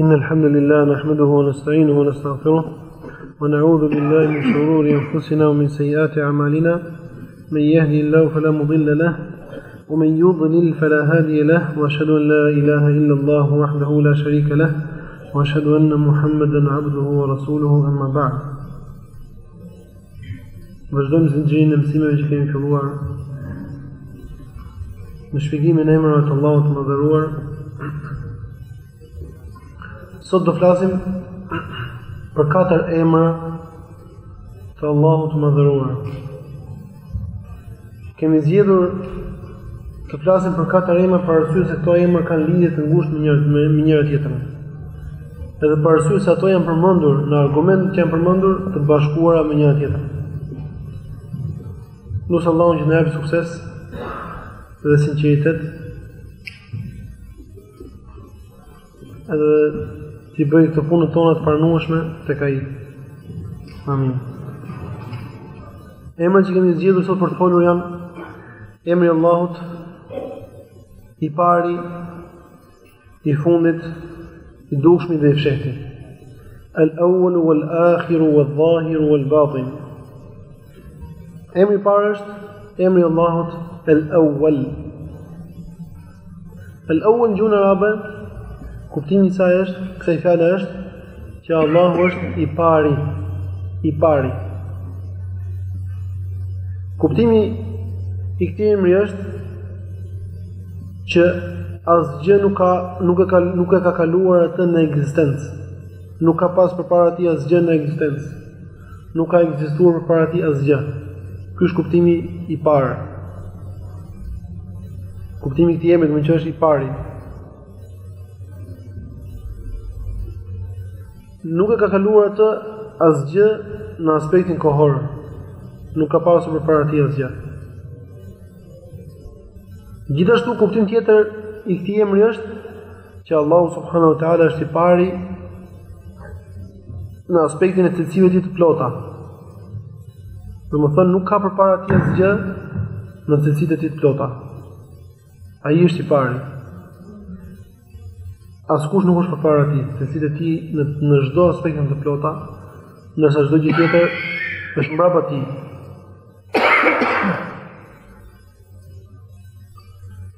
إن الحمد لله نحمده ونستعينه ونستغفره ونعوذ بالله من شرور أنفسنا ومن سيئات أعمالنا من يهدي الله فلا مضل له ومن يضلل فلا هادي له وأشهد أن لا إله إلا الله وحده لا شريك له وأشهد أن محمدا عبده ورسوله أما بعد Vazhdojmë zinxhirin e mësimeve që kemi filluar me shpjegimin e emrave të Allahut të Madhëruar. Sot do flasim për katër emra të Allahut të Madhëruar. Kemi zgjedhur të flasim për katër emra për arsye se këto emra kanë lidhje të ngushtë me njëra me, me njëra tjetrën. Edhe për arsye se ato janë përmendur në argumentet që janë përmendur të bashkuara me njëra tjetrën. Lus Allahun që të na japë sukses dhe sinceritet Edhe t'i bëjë këto punët tona të pranueshme tek ai. Amin. Emrat që kemi zgjedhur sot për të folur janë emri i Allahut i pari i fundit i dukshmi dhe i fshehti. Al-awwal wal-akhir wal-zahir wal-batin. Emri i parë është emri i Allahut El Awwal. El Awwal gjuhën arabe kuptimi i saj është, kësaj fjale është që Allahu është i pari, i pari. Kuptimi i këtij emri është që asgjë nuk ka nuk e ka nuk e ka kaluar atë në ekzistencë. Nuk ka pas përpara tij asgjë në ekzistencë. Nuk ka ekzistuar përpara tij asgjë. Ky është kuptimi i parë. Kuptimi i këtij emri domethënë që është i pari. Nuk e ka kaluar atë asgjë në aspektin kohor. Nuk ka pasur përpara tij asgjë. Gjithashtu kuptim tjetër i këtij emri është Që Allahu subhanahu wa taala është i pari në aspektin e cilësive të tij të plota. Domethënë, nuk ka përpara tij asgjë në cilësitë e tij të plota. Ai është i pari. Askush nuk është përpara tij, cilësitë e tij në, në çdo aspekt janë të plota, ndërsa çdo gjë tjetër është mbrapa tij.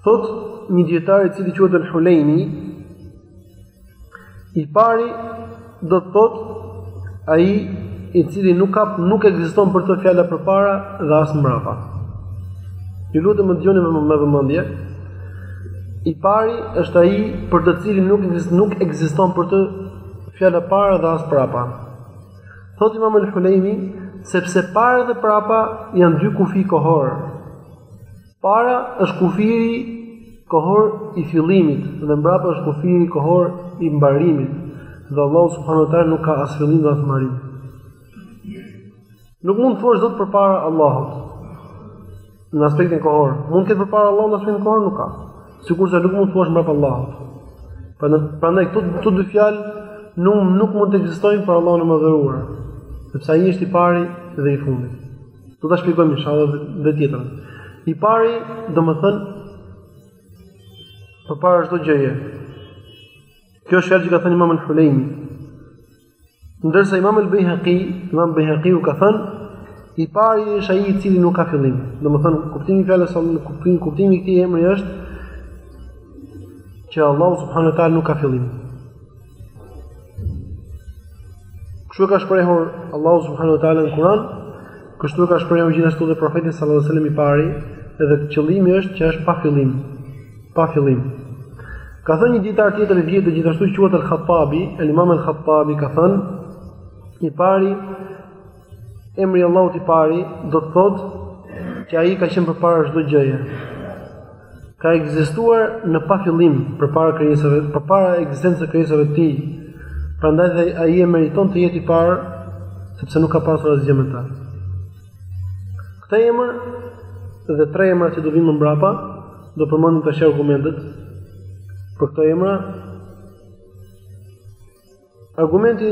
Thotë një dijetar i cili quhet Al-Hulejmi, i pari do të thotë ai i cili nuk ka nuk ekziston për të fjala përpara dhe as mbrapa. Ju lutem më dëgjoni me vëmendje. I pari është ai për të cilin nuk nuk ekziston për të fjala para dhe as prapa. Thotë Imam El Hulejmi, sepse para dhe prapa janë dy kufij kohorë. Para është kufiri kohor i fillimit dhe mbrapa është kufiri kohor i mbarimit. Dhe Allahu subhanahu wa ta'ala nuk ka as fillim dhe as mbarim. Nuk mund të thuash dot përpara Allahut. Në aspektin kohor, mund të ketë përpara Allahut në aspektin kohor nuk ka. Sikurse nuk mund të thuash mbrapa Allahut. Prandaj, prandaj këto këto dy fjalë nuk nuk mund të ekzistojnë për Allahun e madhëruar, sepse ai është i pari dhe i fundit. Do ta shpjegojmë inshallah dhe, dhe tjetrën. I pari, domethënë përpara çdo gjëje. Kjo është fjalë që ka thënë Imam al-Hulejmi. Ndërsa Imam al-Bejhaqi, Imam Bejhaqi u ka thënë, i pari është ai i cili nuk ka fillim. Domethënë, kuptimi i fjalës, kuptimi, kuptimi i këtij emri është që Allahu subhanahu wa taala nuk ka fillim. Kështu e ka shprehur Allahu subhanahu wa taala në Kur'an, kështu ka shprehur gjithashtu dhe profeti sallallahu alajhi wasallam i pari, edhe qëllimi është që është pa fillim. pa fillim. Ka thënë një dietar tjetër i vjetër gjithashtu quhet Al-Khattabi, Al-Imam Al-Khattabi ka thënë i pari emri i Allahut i pari do të thotë që ai ka qenë përpara çdo gjëje. Ka ekzistuar në pa fillim përpara krijesave, përpara ekzistencës së krijesave të tij. Prandaj dhe ai e meriton të jetë i parë sepse nuk ka pasur asgjë me të. Këtë emër dhe tre emra që do vijnë më mbrapa, do përmendim tash argumentet për këto emra. Argumenti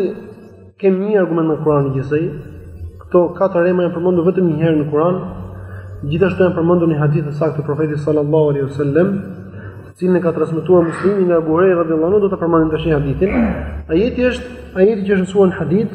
kemi një argument në Kur'an gjithsej. Këto katër emra janë përmendur vetëm një herë në Kur'an. Gjithashtu janë përmendur në hadith të saktë të Profetit sallallahu alaihi wasallam, të cilin e ka transmetuar Muslimi nga Ebu Hurejra radhiyallahu anhu, do ta përmendim tash hadithin. Ajeti është, ajeti që është mësuar në hadith,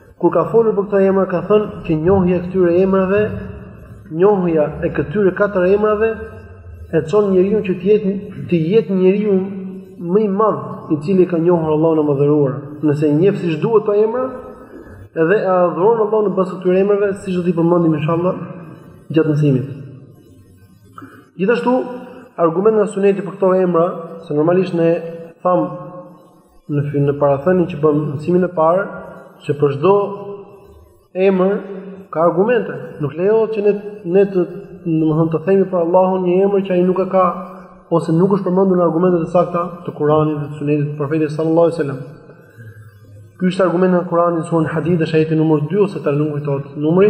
Kur ka folur për këto emra ka thënë që njohja e këtyre emrave, njohja e këtyre katër emrave e çon njeriun që të jetë të jetë njeriu më i madh i cili ka njohur Allahun e Madhëruar. Nëse njeh siç duhet këto emra, edhe e adhuron Allahun në bazë të këtyre emrave, siç do t'i përmendim inshallah gjatë mësimit. Gjithashtu, argument nga suneti për këto emra, se normalisht ne thamë në, në parathënien që bëmë në mësimin e parë që për çdo emër ka argumente. Nuk lejohet që ne ne të domethënë të themi për Allahun një emër që ai nuk e ka ose nuk është përmendur në argumente të sakta të Kuranit dhe të Sunetit të Profetit sallallahu alajhi wasallam. Ky ishte argumenti në Kuran, sure Hadid, është ajeti numër 2 ose 3, nuk më kujtohet numri.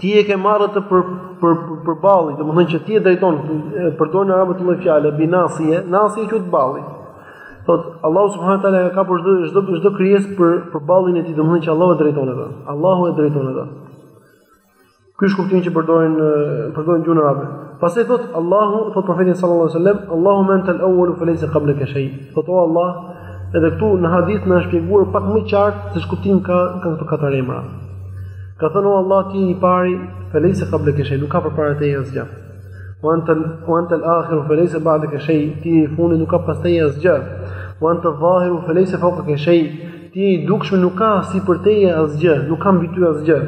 Ti e ke marrë të për për për balli, domethënë që ti e drejton, përdorin arabët këtë fjalë, bi nasie, nasie që është balli. Thot Allahu subhanahu teala ka kap çdo çdo çdo krijesë për për ballin e tij, domethënë që Allahu e drejton atë. Allahu e drejton atë. Ky është kuptimi që përdorin përdorin në gjuhën arabe. Pastaj thot Allahu, thot profeti sallallahu alaihi wasallam, Allahumma antal awwalu fa laysa qablaka shay. Thot o Allah, edhe këtu në hadith na është shpjeguar pak më qartë se ç'kuptim ka kanë këto katër emra. Ka thënë o Allah ti je i pari, felejse kableke shej, nuk ka përpara teje asgjë. Ue ente el akhiru, felejse badeke shej, ti je i fundit nuk ka pas teje asgjë. Ue ente dhahiru, felejse feukake shej, ti je i dukshmi nuk ka sipër teje asgjë, nuk ka mbi ty asgjë.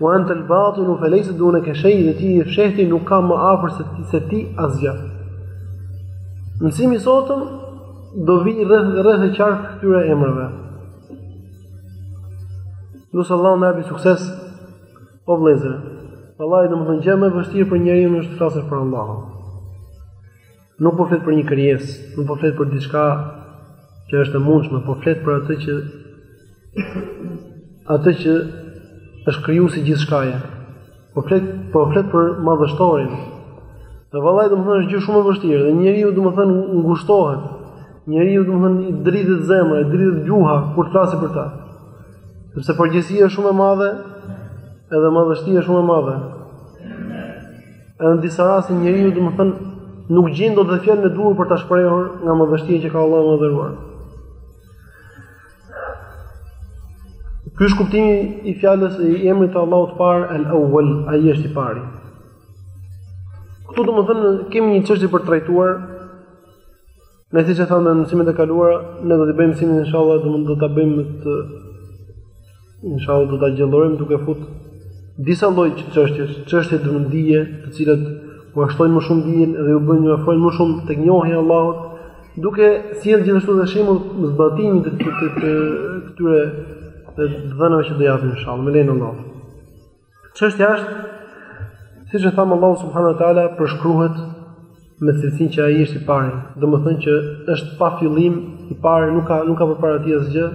Ue ente el batinu, felejse duneke shej, dhe ti je i fshehti nuk ka më afër se ti, se ti asgjë. Mësimi i sotëm do vi rreth rreth e qartë këtyre emrave. Lus Allahun të na japi sukses. O vëllezër, vallahi domethënë gjëja më e vështirë për njeriun është të flasësh për Allahun. Nuk po flet për një krijesë, nuk po flet për diçka që është e mundshme, po flet për atë që atë që është krijuesi i gjithçkaje. Po flet, po flet për madhështorin. Dhe vallai domethënë është gjë shumë e vështirë dhe njeriu domethënë ngushtohet. Njeriu domethënë i dridhet zemra, i dridhet gjuha kur flasim për të. Sepse përgjegjësia është shumë e madhe, edhe madhështia është shumë e madhe. Edhe në disa raste njeriu domethënë nuk gjen dot dhe fjalën e duhur për ta shprehur nga madhështia që ka Allahu i madhëruar. Ky është kuptimi i fjalës, i emrit të Allahut të parë El Awel, ai është i pari. Këtu domethënë kemi një çështje për të trajtuar. Ne siç e thamë në mësimet e kaluara, ne do të bëjmë mësimin inshallah, do ta bëjmë të Inshallah do ta gjallërojmë duke fut disa lloj çështjesh, çështje të dijes, të cilat jua shtojnë më shumë dijen dhe ju bëjnë të afroheni më shumë tek njohja e Allahut, duke sjellë gjithashtu dhe shembuj në zbatimin të këtyre të dhënave që do japim inshallah me lejen e Allahut. Çështja është siç e thamë Allahu subhanahu wa taala përshkruhet me cilësinë që ai është i pari. Domethënë që është pa fillim, i pari nuk ka nuk ka përpara tij asgjë,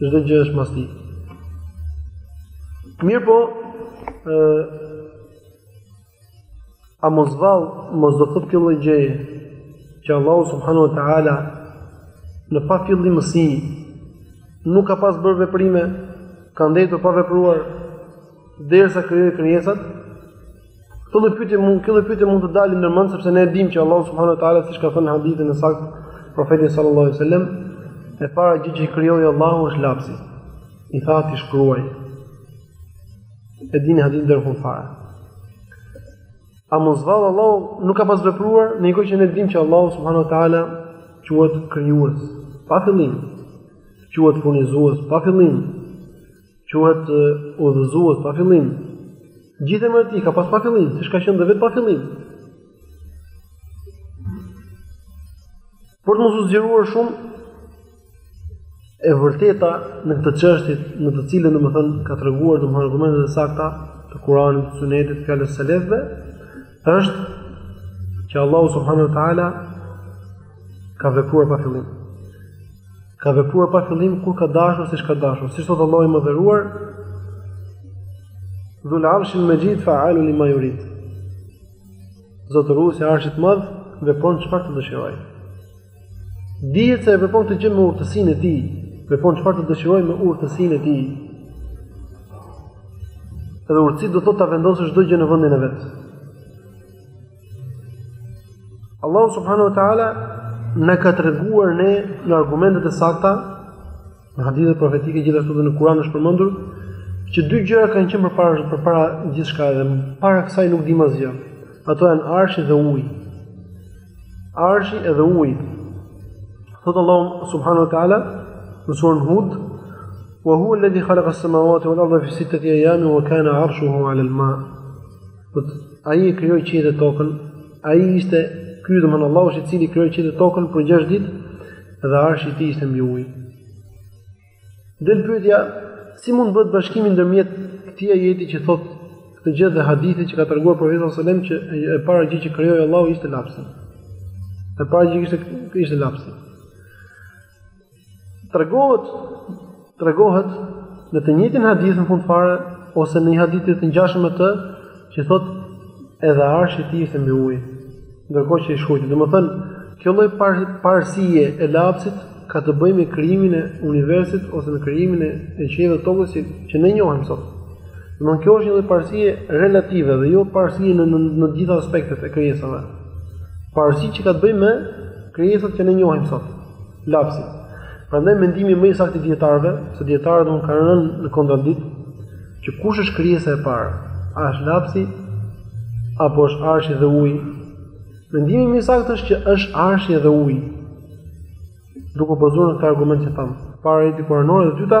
çdo gjë është mas tij. Mirpo, ë A mos vallë, mos do thotë kjo lloj gjëje, që Allahu subhanu wa ta'ala në pafillimësi nuk ka pas bërë veprime, ka ndejtur pa vepruar, derisa krijoi krijesat. Kjo lloj pyetje mund, kjo lloj pyetje mund të dali ndër mend sepse ne e dimë që Allahu subhanahu wa taala siç ka thënë në hadithin e saktë profeti sallallahu alaihi wasallam, e para gjë që krijoi Allahu është lapsi. I tha atij shkruaj. E dini hadithin deri fund fare. A mos vallë Allahu nuk ka pas vepruar në një kohë që ne dim që Allahu subhanahu wa taala quhet krijues pa fillim. Quhet furnizues pa fillim. Quhet udhëzues pa fillim. Gjithë emrat e tij ka pas pa fillim, siç ka qenë dhe vetë pa fillim. Por të mos u zgjeruar shumë, E vërteta në këtë çështje, në të cilën domethënë ka treguar domethënë argumentet e sakta të Kuranit, të Sunetit, të fjalës së selefëve, është që Allahu subhanahu wa taala ka vepruar pa fillim. Ka vepruar pa fillim kur ka dashur siç ka dashur. Siç thotë Allahu i madhëruar, Dhul Arshil Majid fa'alu lima yurid. Zotëruesi i Arshit të Madh vepron çfarë të dëshirojë. Dihet se e vepron këtë gjë me urtësinë e tij, vepron çfarë të dëshirojë me urtësinë e tij. Edhe urtësi do të thotë ta vendosësh çdo gjë në vendin e vet. Allahu subhanahu wa taala na ka treguar ne në argumentet e sakta në hadithet profetike gjithashtu dhe në Kur'an është përmendur që dy gjëra kanë qenë përpara përpara gjithçka dhe para kësaj nuk dimë asgjë. Ato janë arshi dhe uji. Arshi edhe uji. Thot Allahu subhanahu wa taala në surën Hud, "Wa huwa alladhi khalaqa as-samawati wal arda fi sittati ayamin wa kana 'arshuhu 'ala al-ma'." Thot ai e krijoi qiejt dhe tokën. Ai ishte ky domthon Allahu i cili krijoi qiejt dhe tokën për 6 ditë dhe arshi i tij ishte mbi ujë. Del pyetja, si mund të bëhet bashkimi ndërmjet këtij ajeti që thotë këtë gjë dhe hadithit që ka treguar profeti sallallahu alajhi wasallam që e para gjë që krijoi Allahu ishte lapsi. E para gjë ishte ishte lapsi. Tregohet tregohet në të njëjtin hadith në fund fare ose në një hadith të ngjashëm me të që thotë edhe arshi i tij ishte mbi ujë. Ndërkohë që i shkruajti, domethënë, kjo lloj parësie e lapsit ka të bëjë me krijimin e universit ose me krijimin e qiejve dhe tokës që, që ne njohim sot. Domthonë kjo është një lloj parësie relative dhe jo parësie në në të gjitha aspektet e krijesave. Parësi që ka të bëjë me krijesat që ne njohim sot. lapsit. Prandaj mendimi më i saktë i dijetarëve, se dijetarët domethënë kanë rënë në kontradikt që kush është krijesa e parë, a është lapsi apo është arshi dhe uji? Mendimi më i saktë është që është arshi dhe uji. Duke u bazuar në këto argumente që thamë, para ajetet kuranore dhe dyta,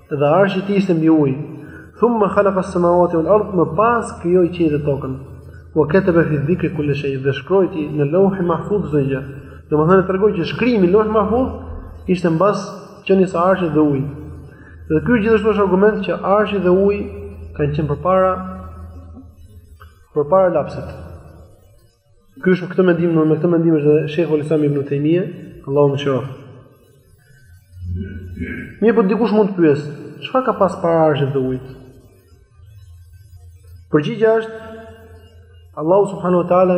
Dhe arshi i tij ishte mbi ujë. Thumma khalaqa as-samawati wal ard, më pas krijoi qiejt dhe tokën. Wa kataba fi dhikri kulli shay, dhe shkroi në Lauhin Mahfuz çdo gjë. Domethënë tregoi që shkrimi në Lauhin Mahfuz ishte mbas qenies së arshit dhe ujit. Dhe ky gjithashtu është argument që arshi dhe uji kanë qenë përpara përpara lapsit. Ky është me këtë mendim, me këtë mendim është dhe Sheikhul Islam Ibn Taymija, Allahu mëshiroftë. Mirëpo dikush mund të pyesë, çfarë ka pas para arshit dhe ujit? Përgjigja është Allahu subhanahu wa taala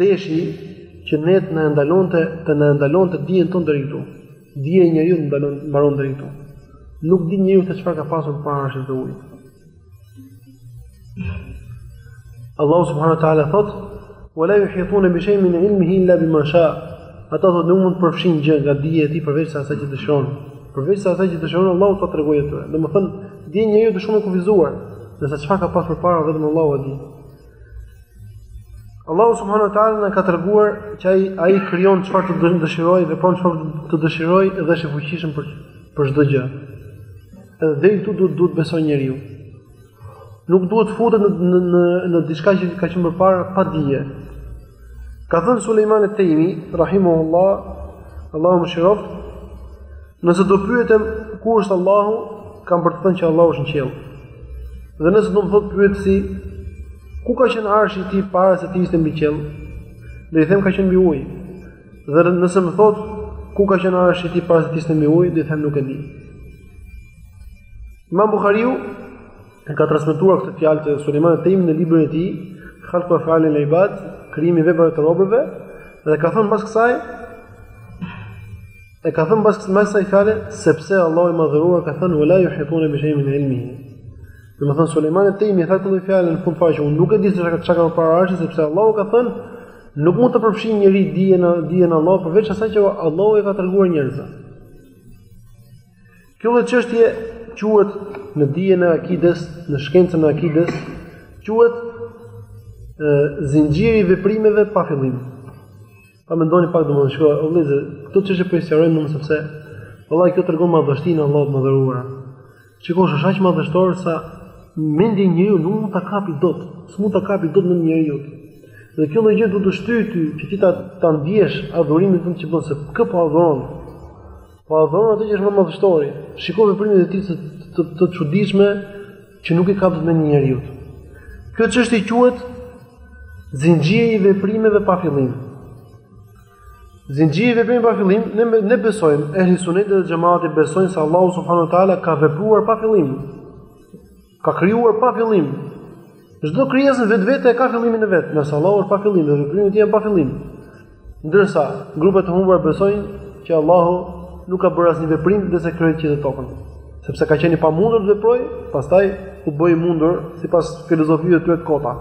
deshi që ne të na ndalonte të na ndalonte dijen tonë deri këtu. Dija e njeriut ndalon mbaron deri këtu. Nuk di njeriu se çfarë ka pasur para arshit dhe ujit. Allahu subhanahu wa taala thot: "Wa la yuhituna bi shay'in min 'ilmihi illa bima sha." Ata thotë nuk mund të përfshijnë gjë nga dija e tij përveç sa asaj që dëshiron. Përveç sa asaj që dëshiron Allahu ta tregojë atë. Domethënë, dija e njeriut është shumë e kufizuar, dhe se çfarë ka pasur para vetëm Allahu e di. Allahu subhanahu wa taala na ka treguar që ai ai krijon çfarë të dëshirojë dhe vepron çfarë të dëshirojë dhe është i fuqishëm për për çdo gjë. Edhe deri këtu duhet të besojë njeriu. Nuk duhet futet në në në, në diçka që ka qenë më parë pa dije. Ka thënë Sulejman al-Taymi, rahimahullah, Allahu mëshiroftë, nëse do pyetem ku është Allahu, kam për të thënë që Allahu është në qiell. Dhe nëse do më thotë pyetësi, ku ka qenë arshi i tij para se të ishte mbi qiell? Do i them ka qenë mbi ujë. Dhe nëse më thot ku ka qenë arshi i tij para se të ishte mbi ujë, do i them nuk e di. Imam Buhariu e ka transmetuar këtë fjalë të Sulejman et-Tejmit në librin e tij, Khalqu Afal al-Ibad, krijimi i veprave të robërve, dhe ka thënë pas kësaj E ka thënë pas kësaj kësaj fjale, sepse Allahu i madhëruar ka thënë wala yuhituna bi shay'in min ilmihi. Domethënë Sulejman et-Tejmi tha këtë fjalë në fund fare, unë nuk e di se çka çka ka para arshit sepse Allahu ka thënë nuk mund të përfshijë njeriu dije në dijen e Allahut përveç asaj që Allahu ia ka treguar njerëzve. Kjo lloj çështje quhet në dijen e akides, në shkencën e akides, quhet zinxhiri i veprimeve pa fillim. Pa mendoni pak domethënë shiko, o vëllezër, këto çështje po i sqarojmë domethënë sepse vallahi kjo tregon madhështinë e Allahut të madhëruar. Shiko është aq madhështor sa mendja e njeriut nuk mund ta kapi dot, s'mund ta kapi dot mendja e njeriut. Dhe kjo lloj gjë do të shtyjë ty që ti ta ta ndjesh adhurimin tënd që bën se kë po adhuron. Po adhuron atë që është më madhështori. Shiko veprimet e tij të të çuditshme që nuk i ka vënë në mend njeriu. Kjo çështje quhet zinxhiri i veprimeve pa fillim. Zinxhiri i veprimeve pa fillim, ne ne besojmë, ehli suneti dhe xhemati besojnë se Allahu subhanahu wa taala ka vepruar pa fillim. Ka krijuar pa fillim. Çdo krijesë në vetvete ka fillimin e vet, ndërsa Allahu është pa fillim dhe veprimet janë pa fillim. Ndërsa grupet e humbura besojnë që Allahu nuk ka bërë asnjë veprim derisa krijoi qiejt dhe tokën, sepse ka qenë i pamundur të veprojë, pastaj u bë i mundur sipas filozofive të tyre të kota.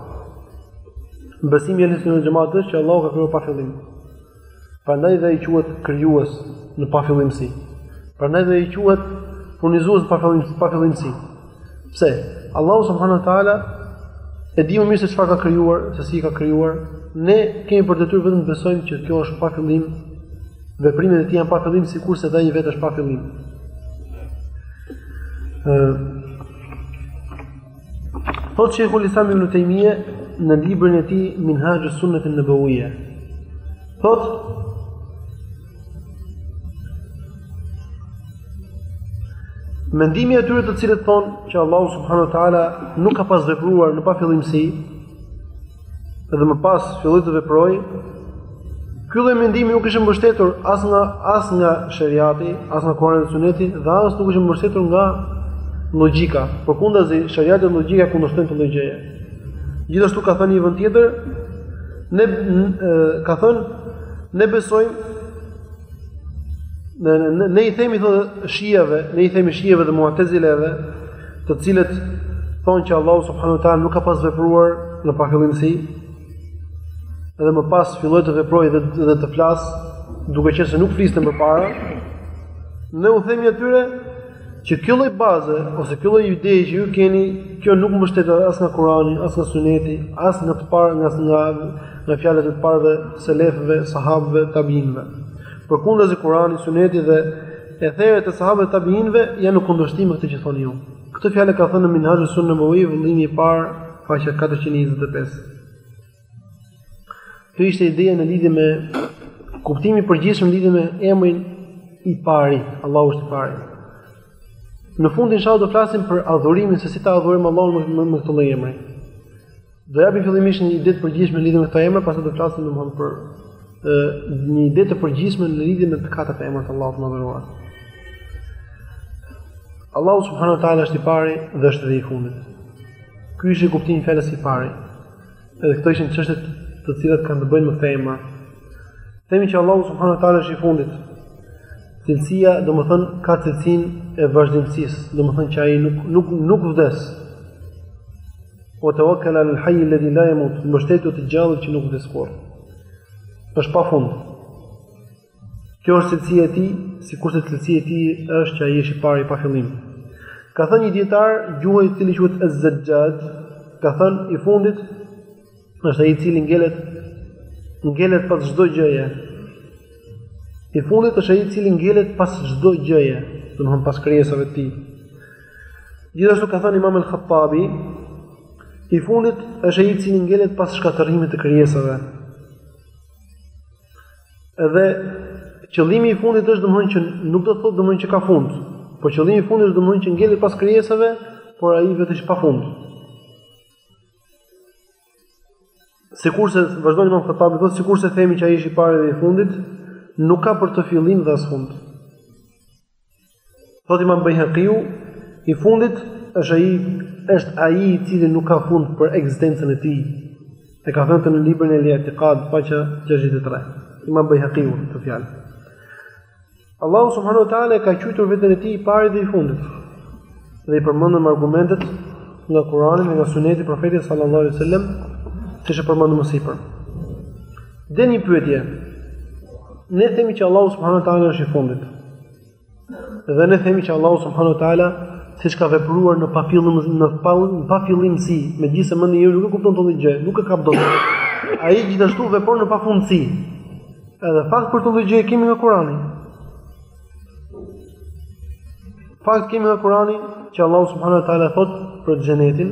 Besimi i ehli sunetit xhematit është që Allahu ka krijuar pa fillim. Prandaj dhe ai quhet krijues në pafillimsi. Prandaj dhe ai quhet furnizues në pafillimsi. Pse? Allahu subhanahu wa taala e di më mirë se çfarë ka krijuar, se si ka krijuar. Ne kemi për detyrë vetëm të besojmë që kjo është pa fillim. Veprimet e tij janë pa fillim sikurse dhe ai vetë është pa fillim. Thotë shejhul islam ibn Taymije në librin e tij Minhaj as-Sunnah an-Nabawiyya. Thotë Mendimi i atyre të cilët thonë që Allahu subhanahu wa taala nuk ka pas vepruar në pafillimsi dhe më pas filloi të veprojë, ky lloj mendimi nuk është i mbështetur as nga as nga shariati, as nga Kurani dhe Suneti dhe as nuk është i mbështetur nga logjika. Përkundazi, shariati dhe logjika kundërshtojnë këtë gjë. Gjithashtu ka thënë në një vend tjetër, ne ka thënë Ne besojmë ne ne, ne i themi thotë shijeve, ne i themi shijeve dhe muatezileve, të cilët thonë që Allahu subhanahu wa taala nuk ka pas vepruar në pafillimsi dhe më pas filloi të veprojë dhe, dhe të flasë duke qenë se nuk fliste më përpara. Ne u themi atyre Që kjo lloj baze ose kjo lloj ideje që ju keni, kjo nuk mbështetet as nga Kurani, as nga Suneti, as nga të parë nga nga nga fjalët e të parëve selefëve, sahabëve, tabiinëve. Përkundazi Kurani, Suneti dhe etheret e sahabëve tabiinëve janë në kundërshtim me këtë që thoni ju. Këtë fjalë e ka thënë në Minhajus Sunnah Nabawi, vëllimi i parë, faqja 425. Kjo ishte ideja në lidhje me kuptimin e përgjithshëm në lidhje me emrin i pari, Allahu është i pari. Në fund inshallah do flasim për adhurimin se si ta adhurojmë Allahun me, me këtë lloj emri. Do japim fillimisht një ide të përgjithshme në lidhje me këtë emër, pastaj do flasim domthonë për ë një ide të përgjithshme në lidhje me të katër emrat e Allahut të madhëruar. Allahu subhanahu wa taala është i pari dhe është dhe i fundit. Ky është kuptimi i fjalës i pari. Edhe këto ishin çështjet të cilat kanë të bëjnë me këtë emër. Themi që Allahu subhanahu wa taala është i fundit. Cilësia, domethënë, ka cilësinë e vazhdimësisë, domethënë që ai nuk nuk nuk vdes. Wa tawakkal alal hayy alladhi la yamut, mbështetu te i gjalli që nuk vdes kurrë. Është pa fund. Kjo është cilësia e tij, sikurse cilësia e tij është që ai është i pari pa fillim. Ka thënë një dijetar gjuhe, i cili quhet Az-Zajjaj, ka thënë i fundit është ai i cili ngelet ngelet pas çdo gjëje. I fundit është ai i cili ngelet pas çdo gjëje, domthon pas krijesave të tij. Gjithashtu ka thënë Imam al-Khattabi, i fundit është ai i cili ngelet pas shkatërrimit të krijesave. Edhe qëllimi i fundit është domthonjë që nuk do të thotë domthonjë që ka fund, por qëllimi i fundit është domthonjë që ngelet pas krijesave, por ai vetë është pa fund. Sikurse vazhdon Imam Khattabi thotë sikurse themi që ai është i pari dhe i fundit, nuk ka për të fillim dhe as fund. Thotë Imam Bejheqiu, i fundit është ai është ai i cili nuk ka fund për ekzistencën e tij. E ka thënë në librin Al-I'tiqad, faqja 63. Imam Bejheqiu të fjalë. Allahu subhanahu wa taala ka quajtur veten e tij i pari dhe i fundit. Dhe i përmendëm argumentet nga Kurani dhe nga Suneti i Profetit sallallahu alaihi wasallam, siç e përmendëm më sipër. Dhe një pyetje. Ne themi që Allahu subhanahu wa taala është i fundit. Dhe ne themi që Allahu subhanahu wa taala siç ka vepruar në pafillim në pafillimsi, megjithëse mendja nuk e kupton këtë gjë, nuk e kap dot. Ai gjithashtu vepron në pafundësi. Edhe fakt për këtë gjë e kemi nga Kurani. Fakt kemi nga Kurani që Allahu subhanahu wa taala thotë për xhenetin,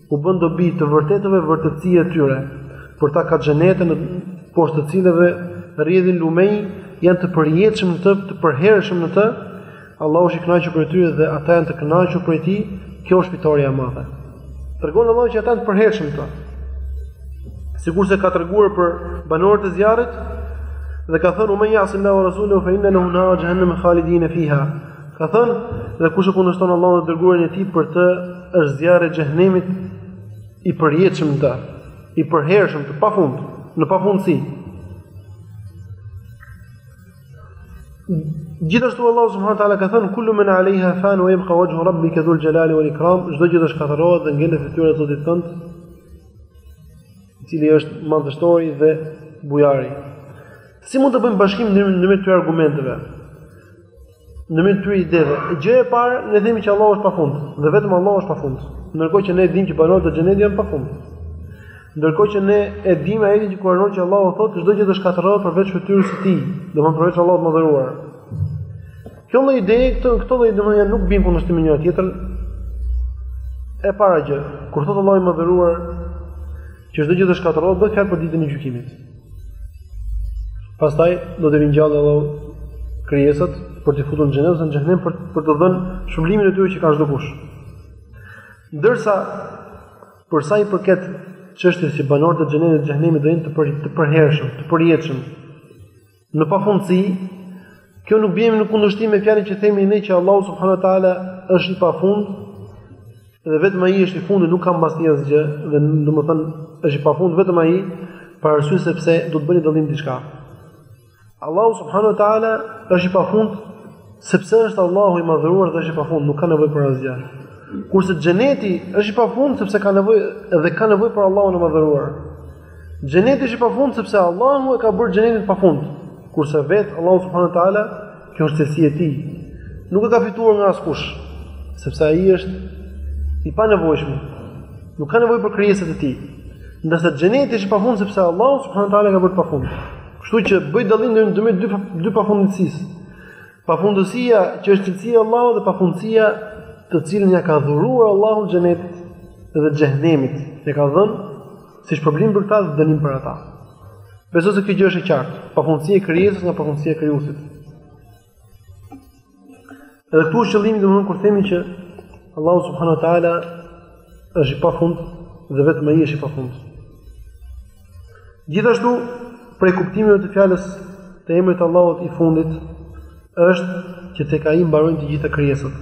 u bën dobi të vërtetëve vërtetësia e tyre, për ta ka xhenete nëposhtë të cilëve rrjedhin lumenj, janë të përjetshëm në të, të përhershëm në të. Allahu është i kënaqur prej tyre dhe ata janë të kënaqur prej tij. Kjo është fitorja e madhe. Tregon Allahu që ata janë të përhershëm në të. Sikurse ka treguar për banorët e zjarrit dhe ka thënë: "Wa man ya'sillaha wa rasulahu fa inna lahu nara jahannama khalidina fiha." Ka thënë, dhe kush e kundërshton Allahun dhe të dërguarin e tij për të është zjarri i xhehenemit i përjetshëm në të, i përhershëm në të pafund, në pafundësi. Gjithashtu Allah subhanahu wa taala ka thënë kullu men alejha fan wa yabqa wajhu rabbika dhul jalali wal ikram, çdo gjë do shkatërrohet dhe ngelet fytyra e Zotit tënd, i cili është madhështori dhe bujari. Si mund të bëjmë bashkim ndërmjet këtyre argumenteve? Ndërmjet këtyre ideve, gjëja e parë, ne themi që Allahu është pafund, dhe vetëm Allahu është pafund. Ndërkohë që ne dimë që banorët e xhenetit janë pafund. Ndërkohë që ne e dimë ajetin kuranor që Allahu thotë çdo gjë do shkatërrohet përveç fytyrës së tij, domthonë përveç Allahut të madhëruar. Kjo lloj ide, këto këto lloj domethënë janë nuk bien në kundërshtim me njëra tjetrën. E para gjë, kur thotë Allahu i madhëruar që çdo gjë do shkatërrohet, bëhet fjalë për ditën e gjykimit. Pastaj do t'i ringjallë Allahu krijesat për t'i futur në xhenet ose në xhehenem për për të dhënë shpërblimin e tyre që ka çdo kush. Ndërsa për sa i përket çështjes që banorët e xhenetit dhe xhehenemit do jenë të për, të përhershëm, të përjetshëm, Në pafundësi, kjo nuk bie në kundërshtim me fjalën që themi ne që Allahu subhanahu wa taala është i pafund dhe vetëm ai është i fundit nuk ka mbas tij asgjë dhe domethënë është i pafund vetëm ai për arsye sepse do të bëjmë dallim diçka. Allahu subhanahu wa taala është i pafund sepse është Allahu i madhëruar dhe është i pafund, nuk ka nevojë për asgjë. Kurse xheneti është i pafund sepse ka nevojë dhe ka nevojë për Allahun e madhëruar. Xheneti është i pafund sepse Allahu e ka bërë xhenetin pafund. Kurse vetë Allahu subhanahu wa taala, kjo është cilësi e tij. Nuk e ka fituar nga askush, sepse ai është i panevojshëm. Nuk ka nevojë për krijesat e tij. Ndërsa xheneti është i pafund sepse Allahu subhanahu wa taala e ka bërë të pafund. Kështu që bëj dallim ndër dy dy dy pafundësive. Pafundësia që është cilësia e Allahut dhe pafundësia të cilën ia ka dhuruar Allahu xhenetit dhe xhehenemit. E ka dhënë Si shpërblim për këta dhe dënim për ata. Besoj se kjo gjë është e qartë, pafundësia e krijesës nga pafundësia e krijuesit. Edhe këtu është qëllimi domthon kur themi që Allahu subhanahu wa taala është i pafund dhe vetëm ai është i pafund. Gjithashtu, prej kuptimeve të fjalës të emrit të Allahut i fundit është që tek ai mbarojnë të gjitha krijesat.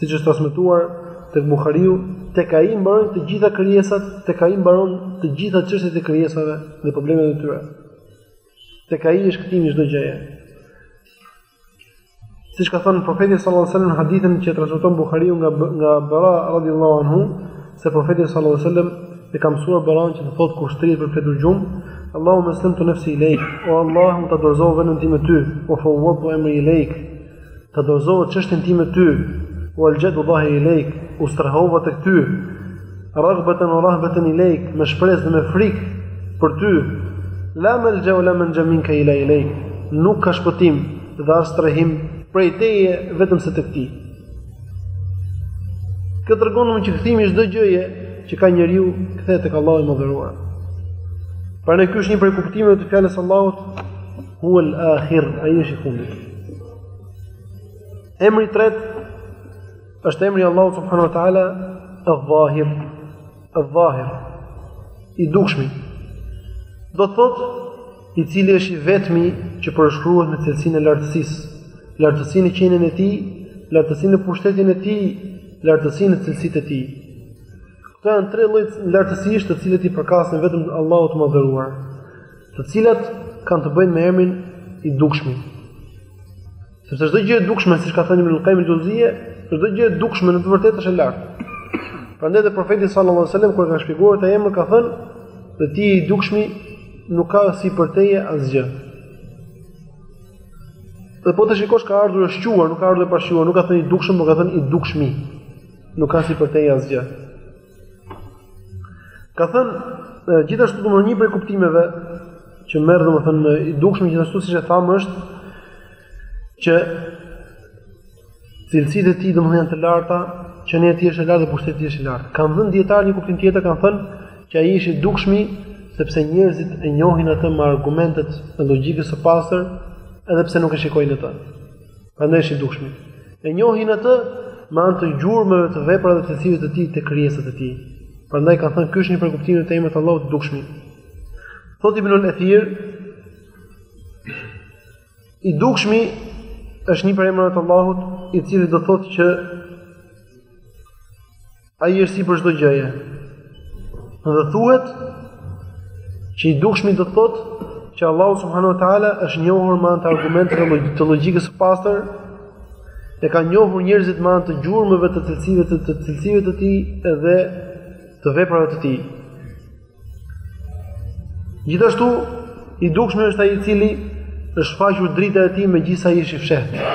Siç është transmetuar tek Buhariu, tek ai mbarojnë të gjitha krijesat, tek ai mbarojnë të gjitha çështjet e krijesave dhe problemet e tyre. Tek ai është kthimi i çdo gjëje. Siç ka thënë profeti sallallahu alajhi wasallam në hadithin që transmeton Buhariu nga nga Bera radhiyallahu anhu, se profeti sallallahu alajhi wasallam e ka mësuar Beran që të thotë kur shtrihet për të fjetur gjumë, Allahumme eslemtu nafsi ilejk, o Allahu im ta dorëzova veten time ty, wa fawwadtu emri ilejk, Të dorëzova çështjen time ty, ue elxhe'tu dhahri ilejk, u strehova tek ty, ragbeten ue rahbeten ilejk, me shpresë dhe me frikë për ty, la melxhee ue la menxha minke il-la ilejk, nuk ka shpëtim dhe as strehim prej teje vetëm se tek ti. Kjo tregon që kthimi i çdo gjëje që ka njeriu kthehet tek Allahu i madhëruar. Pra kjo është një prej kuptimeve të fjalës së Allahut, huel akhir, ai është i fundit. Emri i tretë është emri i Allahut subhanahu wa taala al-Zahir. Al-Zahir. I dukshmi. Do të thotë i cili është i vetmi që përshkruhet me cilësinë e lartësisë, lartësi në qenien e tij, lartësi në pushtetin e tij, lartësi në cilësitë e tij. Këto janë tre lloj lartësish të cilët i përkasin vetëm Allahut të Madhëruar. të cilat kanë të bëjnë me emrin i dukshmi. Sepse çdo gjë e dukshme, siç ka thënë Ibn Qayyim al-Juzeyy, çdo gjë e dukshme në të vërtetë është e lartë. Prandaj dhe profeti sallallahu alajhi wasallam kur e ka shpjeguar këtë emër ka thënë, "Dhe ti i dukshmi nuk ka sipër teje asgjë." Dhe po të shikosh ka ardhur e shquar, nuk ka ardhur e pashquar, nuk ka thënë i dukshëm, por ka thënë i dukshmi. Nuk ka sipër teje asgjë. Ka thënë gjithashtu domthonë një prej kuptimeve që merr domthonë i dukshmi gjithashtu siç e thamë është që cilësitë e tij domthonë janë të larta, qenia e tij është e lartë dhe pushteti i tij është i lartë. Kanë dhënë dijetarët një kuptim tjetër, kanë thënë që ai është i dukshmi sepse njerëzit e njohin atë me argumentet e logjikës së pastër, edhe pse nuk e shikojnë atë. Prandaj është i dukshmi. E njohin atë me anë të gjurmëve të veprave dhe të cilësive të tij te krijesat e tij. Prandaj kanë thënë ky është një prej kuptimeve të emrit të Allahut i dukshmi. Thotë Ibn al-Athir i dukshmi është një prej emrave të Allahut, i cili do thotë që Ai është sipër çdo gjëje. Dhe thuhet që i dukshmi do të thotë që Allahu subhanahu wa taala është njohur me anë të argumenteve të logjikës së pastër, e kanë njohur njerëzit me anë të gjurmëve të cilësive të të cilësive të tij dhe të veprave të tij. Gjithashtu i dukshmi është ai i cili është shfaqur drita e tij megjithëse është i fshehtë.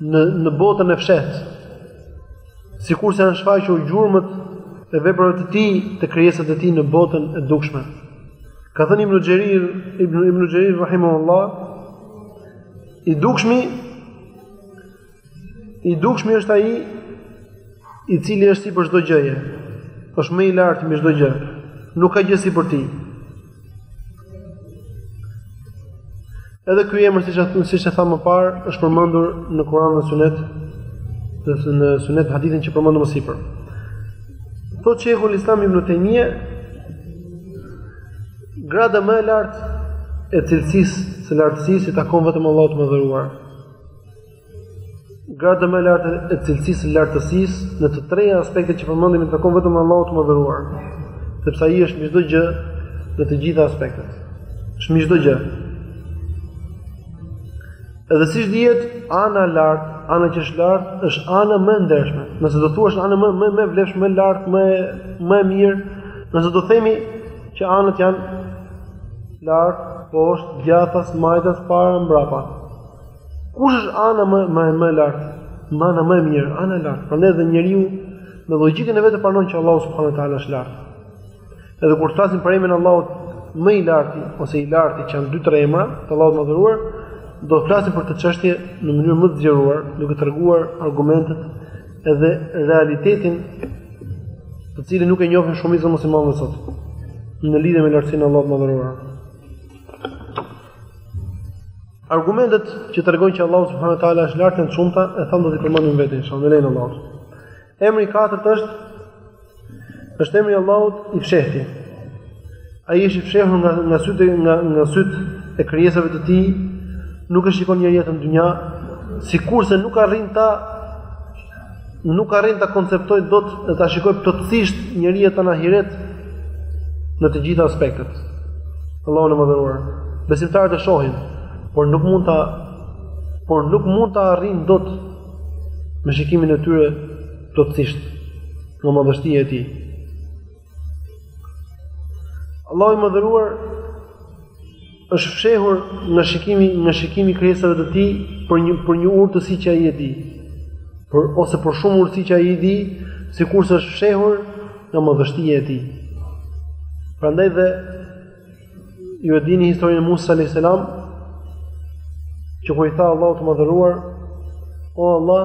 në në botën e fshehtë. Sikurse janë shfaqur gjurmët e veprave të tij te krijesat e tij në botën e dukshme. Ka thënë Ibn Xherir, Ibn Ibn Xherir rahimahullah, i dukshmi i dukshmi është ai i cili është sipër çdo gjëje. Është më i lartë mbi çdo gjë. Nuk ka gjë sipër tij. Edhe ky emër siç e siç e thamë më parë, është përmendur në Kur'an dhe Sunet, në në Sunet hadithin që përmendëm më sipër. Po Shehu Islam ibn Taymije grada më e lartë e cilësisë së lartësisë i takon vetëm Allahut të madhëruar. Grada më e lartë e cilësisë së lartësisë në të treja aspektet që përmendëm i takon vetëm Allahut të madhëruar, sepse ai është mbi çdo gjë në të gjitha aspektet. Është mbi çdo gjë. Edhe siç dihet, ana e lartë, ana që është lart, është ana më e ndershme. Nëse do thuash ana më më e vlefsh, më lart, më më e mirë, nëse do themi që anët janë lart, poshtë, djathtas, majtas, para, mbrapa. Kush është ana më më më e lartë? Më ana më e mirë, ana e lartë. Prandaj dhe njeriu me logjikën e vet e pranon që Allahu subhanahu wa taala është lart. Edhe kur flasim për emrin e Allahut më i larti ose i larti që janë dy tre emra të Allahut të madhëruar, do të flasim për këtë çështje në mënyrë më të zgjeruar, duke treguar argumentet edhe realitetin të cilin nuk e njohin shumica e muslimanëve sot në lidhje me lartësinë e Allahut të madhëruar. Argumentet që tregojnë që Allahu subhanahu wa taala është lart janë të shumta, e thamë do t'i përmendim vetë inshallah me lejen Allahut. Emri i katërt është është emri i Allahut i fshehti. Ai është i fshehur nga nga sytë nga nga sytë e krijesave të tij, nuk e shikon njeri atë në dynja, sikurse nuk arrin ta nuk arrin ta konceptojë dot dhe ta shikojë plotësisht njeri atë në ahiret në të gjitha aspektet. Allahun e madhëruar. Besimtarët e shohin, por nuk mund ta por nuk mund ta arrijnë dot me shikimin e tyre plotësisht nga madhështia e tij. Allahu i madhëruar është fshehur nga shikimi nga shikimi i krijesave të tij për një për një urtësi që ai e di. Por ose për shumë urtësi që ai e di, sikurse është fshehur nga madhështia e tij. Prandaj dhe ju e dini historinë e Musa alayhis salam që kur i tha Allahut të madhëruar, o Allah,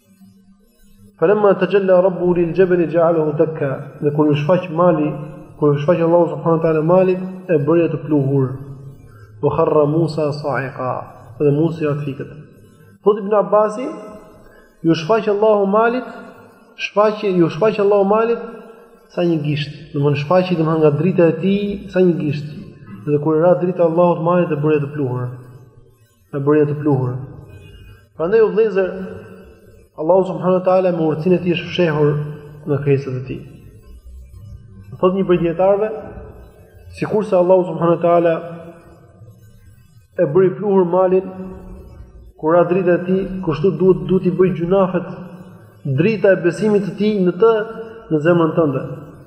Falamma tajalla rabbuhu lil jabal ja'alahu dakka. Dhe kur u shfaq mali, kur u shfaq Allahu subhanahu wa taala malit, e bëri atë pluhur. Wa kharra Musa sa'iqa. Dhe Musa ra i fikët. Thotë Ibn Abbasi, iu shfaq Allahu malit, shfaqi iu shfaq Allahu malit sa një gisht. Domthon shfaqi domthon nga drita e tij sa një gisht. Dhe kur ra drita Allahut te mali e bëri atë pluhur. e bëri atë pluhur. Prandaj o vëllezër, Allahu subhanahu wa taala me urtësinë e tij është fshehur nga krijesat e tij. Thotë një prej dijetarëve, sikurse Allahu subhanahu wa taala e bëri pluhur malin ku ra drita e tij, kështu duhet duhet t'i bëjë gjynahet drita e besimit të tij në të në zemrën tënde,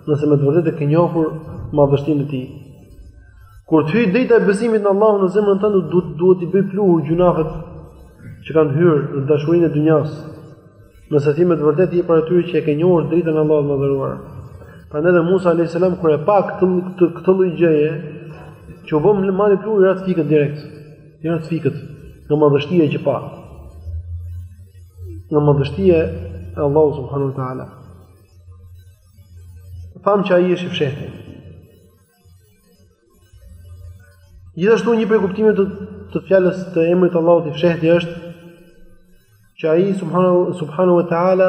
nëse me të vërtetë e ke njohur madhështinë e tij. Kur të hyjë drita e besimit në Allah në zemrën tënde, duhet duhet t'i bëjë pluhur gjynahet që kanë hyrë dhe dashurinë e dynjas. Nëse ti me të vërtetë je prej atyre që e ke njohur dritën e Allahut Madhëruar. Prandaj dhe Musa alayhis salam kur e pa këtë këtë këtë lloj gjëje, që u bë mali pluhur i ra të fikët direkt. I ra të fikët nga madhështia që pa. Nga madhështia e Allahut subhanahu teala. Thamë që ai është i fshehti. Gjithashtu një prej kuptimeve të të fjalës të emrit të Allahut i fshehti është që ai subhanahu subhanahu wa taala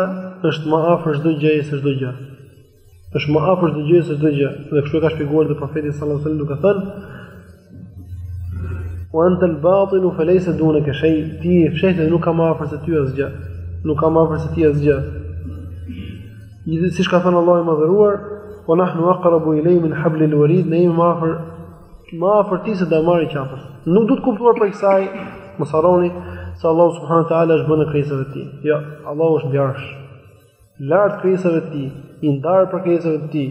është më afër çdo gjëje se çdo gjë. Është më afër çdo gjëje se çdo gjë. Dhe kështu e ka shpjeguar dhe profeti sallallahu alajhi wasallam duke thënë Wa anta al-batin fa laysa dunaka shay. Ti je i fshehti nuk ka më afër se ti asgjë. Nuk ka më afër se ti asgjë. Edhe siç ka thënë Allahu i Madhëruar, "Wa nahnu aqrabu ilayhi min hablil warid", ne jemi më afër më afër tij se damari i qafës. Nuk duhet kuptuar prej kësaj, mos harroni se Allahu subhanahu wa taala është brenda krijesave të tij. Jo, Allahu është mbi arsh. Lart krijesave të tij, i ndarë prej krijesave të tij.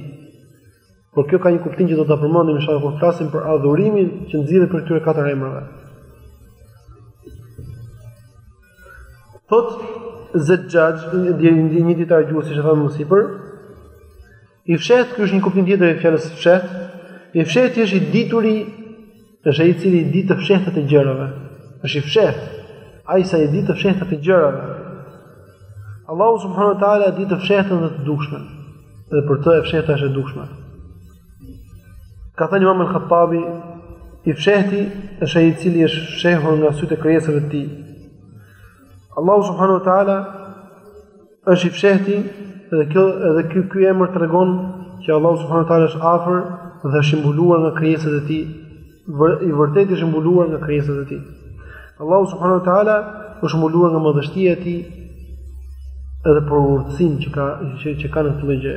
Por kjo ka një kuptim që do ta përmendim inshallah kur të flasim për adhurimin që nxirret prej këtyre katër emrave. Thotë Zexhaxh, një dijetar gjuhe siç e thamë më sipër, i fshehti ky është një kuptim tjetër i fjalës i fshehti. I fshehti është i dituri Është ai i cili i di të fshehtat e gjërave. Është i fshehtë. Ai i cili i di të fshehtat e gjërave. Allahu subhanahu wa taala di të fshehtën dhe të dukshmen. Dhe për të e fshehta është e dukshme. Ka thënë Imam al-Khattabi, i fshehti është ai i cili është fshehur nga sytë e krijesave të tij. Allahu subhanahu wa taala Është i fshehti dhe kjo edhe ky ky emër tregon që Allahu subhanahu wa taala është afër dhe është i mbuluar nga krijesat e tij. Vërtet është i mbuluar nga krijesat e tij. Allahu subhanahu wa taala është mbuluar nga madhështia e tij edhe për urtësinë që ka që, që ka në këtë gjë.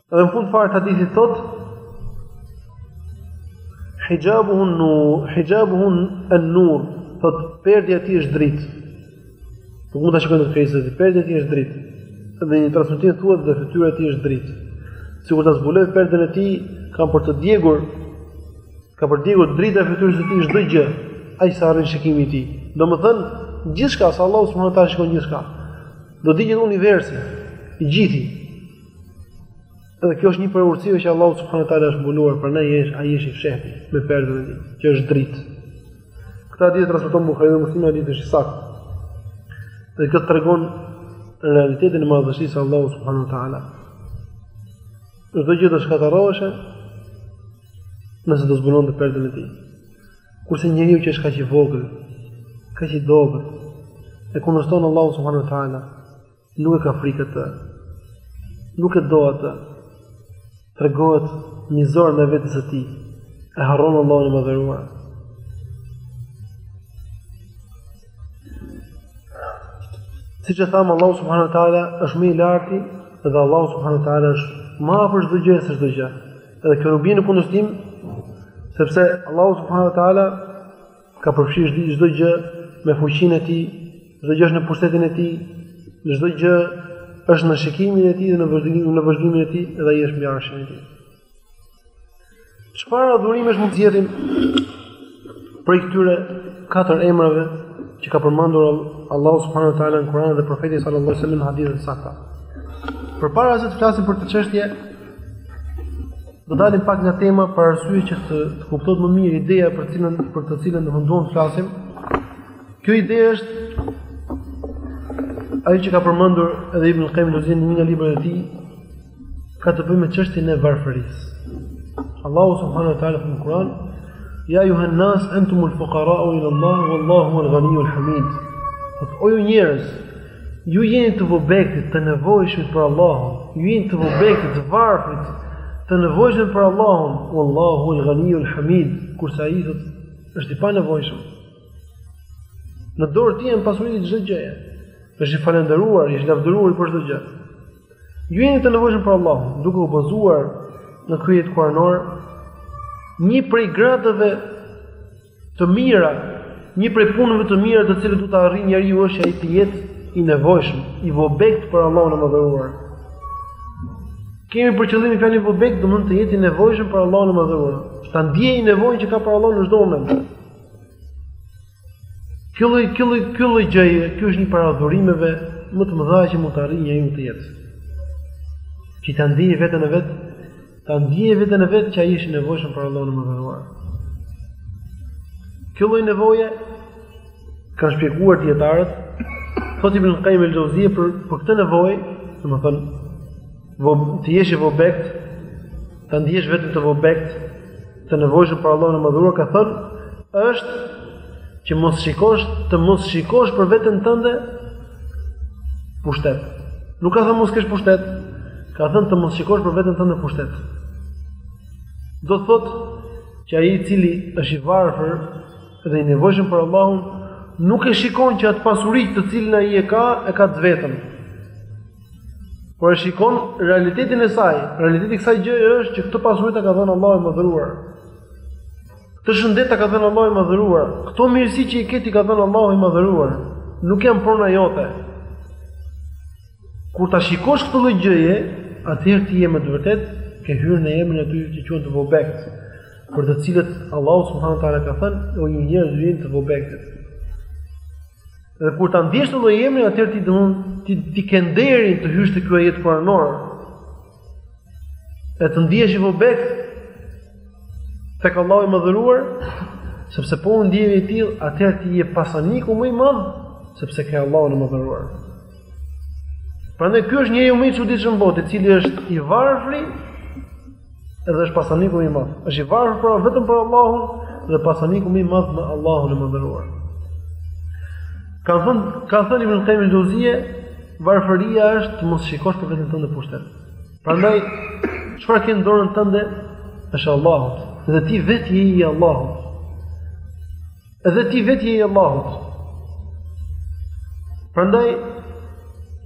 Edhe në fund fare të hadithit thot Hijabuhu nur, hijabuhu an-nur, thot perdja e tij është dritë. Nuk mund ta shikojmë këtë pjesë, perdja e tij është dritë. Dhe në një transmetim thuhet se fytyra e tij është dritë. Sikur ta zbulojë perdën e tij, kam për të djegur ka për të djegur drita e fytyrës së tij çdo gjë, aq sa arrin shikimi i tij. Domethënë, gjithçka sa Allahu subhanahu wa taala shikon gjithçka. Do digjej universi i gjithi Edhe kjo është një prej urtësive që Allahu subhanahu wa taala është mbuluar për ne, ai është i fshehtë me perden e tij, që është dritë. Këtë hadith e transmeton Buhariu dhe Muslimi, hadithi është i saktë. Dhe kjo tregon realitetin e madhështisë së Allahut subhanahu wa taala. Çdo gjë do shkatërrohej nëse do zbulonte perden e tij. Kurse njeriu që është kaq i vogël, kaq i dobët, e kundërshton Allahu subhanahu wa taala, Nuk e ka frikë atë. Nuk e do atë. Tregohet mizor ndaj vetes së tij. E harron Allahun e madhëruar. Siç e thamë Allahu subhanahu wa taala është më i larti dhe Allahu subhanahu wa taala është më afër çdo gjë se çdo gjë. Edhe kjo nuk bie në kundërshtim sepse Allahu subhanahu wa taala Ka përfshirë çdo çdo gjë me fuqinë e tij, çdo gjë është në pushtetin e tij, çdo gjë është në shikimin e tij dhe në vëzhgimin në vëzhgimin e tij dhe ai është mbi arshin e tij. Çfarë adhurimesh mund të nxjerrim prej këtyre katër emrave që ka përmendur Allahu subhanahu wa taala në Kur'an dhe profeti sallallahu alaihi wasallam në hadithe të sakta. Përpara se të flasim për këtë çështje, Do dalim pak nga tema për arsye që të, të kuptohet më mirë ideja për të cilën për të cilën do mundohem të flasim. Kjo ide është ajo që ka përmendur edhe Ibn Qayyim në një nga librat e tij ka të bëjë me çështjen e varfërisë. Allahu subhanahu wa taala në Kur'an Ja ejuhan nasu antumul fuqara'u ila Allah, wallahu huwal ghaniyul hamid. O ju njerëz, Ju jeni të vobektit, të nevojshmit për Allahun. Ju jeni të vobektit, të varfrit, të nevojshmit për Allahun. Wallahu al-Ghaniyul Hamid, kurse ai thotë është i panevojshëm. Në dorë të tij janë pasuritë e çdo gjëje. Është i falënderuar, i lavdëruar për çdo gjë. Ju jeni të nevojshëm për Allahun, duke u bazuar në këtë ajet kuranor, një prej gradëve të mira, një prej punëve të mira të cilat do ta arrijë njeriu është ai të jetë i nevojshëm, i vobekt për Allahun e Madhëruar. Kemi për qëllim fjalën e vobekt, do me thënë të jetë i nevojshëm për Allahun e Madhëruar. Ta ndiejë nevojën që ka për Allahun në çdo moment. Ky lloj ky lloj ky lloj gjëje, ky është një prej adhurimeve më të mëdha që mund të arrijë njeriu të jetë. Që ta ndiejë veten e vet Ta ndiejë veten e vet që ai është i nevojshëm për Allahun e Madhëruar. Kjo lloj nevoje kanë shpjeguar dietarët, thotë Ibn Qayyim el-Jauziyje për për këtë nevojë, domethënë të jesh i vobekt, ta ndiesh veten të vobekt, të nevojshëm për Allahun e Madhëruar, ka thënë, është që mos shikosh të mos shikosh për veten tënde pushtet. Nuk ka thënë mos kesh pushtet, ka thënë të mos shikosh për veten tënde pushtet. Do të thotë që ai i cili është i varfër dhe i nevojshëm për Allahun nuk e shikon që atë pasuri të cilën ai e ka, e ka të vetën. Por e shikon realitetin e saj. Realiteti i kësaj gjëje është që këtë pasuri ta ka dhënë Allahu i Madhëruar. Këtë shëndet ta ka dhënë Allahu i Madhëruar. Këto mirësi që i ke t'i ka dhënë Allahu i Madhëruar. Nuk janë prona jote. Kur ta shikosh këtë lloj gjëje, atëherë ti je me të vërtetë ke hyrë në emrin e tyre që quhen të vobekt, për të cilët Allahu subhanahu wa taala ka thënë, o ju njerëz ju jeni të vobektët. Dhe kur ta ndjesh këtë lloj emri, atëherë ti domethënë ti ti ke nderin të hysh te ky ajet kuranor. E të ndihesh i vobekt tek Allahu i Madhëruar, sepse po u ndjeve i tillë, atëherë ti je pasaniku më i madh, sepse ke Allahun e Madhëruar. Prandaj ky është njeriu më i çuditshëm në botë, i cili është i varfri Edhe është pasaniku më i madh. Është i varfër vetëm për Allahun dhe pasaniku më i madh me Allahun e Madhëruar. Ka thënë, ka thënë Ibn Qayyim el-Jauziyje, varfëria është të mos shikosh për veten tënde pushtet. Prandaj çfarë ke në dorën tënde është e Allahut dhe ti vetë je i Allahut. Edhe ti vetë je i Allahut. Prandaj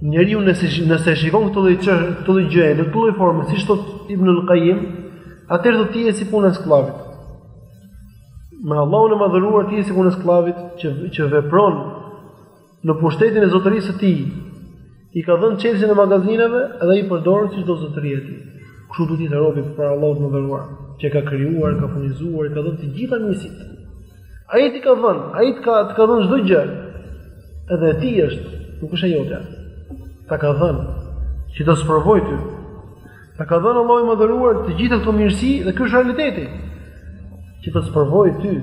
njeriu nëse nëse shikon këtë lloj çë, këtë lloj gjëje në këtë lloj forme, siç thotë Ibn al-Qayyim, atëherë do të jesh si puna e skllavit. Me Allahun e Madhëruar ti je si puna e skllavit që që vepron në pushtetin e zotërisë së tij, i ka dhënë çelësin e magazinave dhe ai përdor siç do zotëria e tij. Kështu duhet të jetë robi para Allahut të Madhëruar, që e ka krijuar, e ka furnizuar, i ka dhënë të gjitha mirësitë. Ai t'i ka dhënë, ai të ka të ka dhënë çdo gjë. Edhe e tij është, nuk është e jotja. Ta ka dhënë që të të sprovojë ty. Ta ka dhënë Allahu i Madhëruar të gjitha këto mirësi dhe ky është realiteti. Që të sprovojë ty,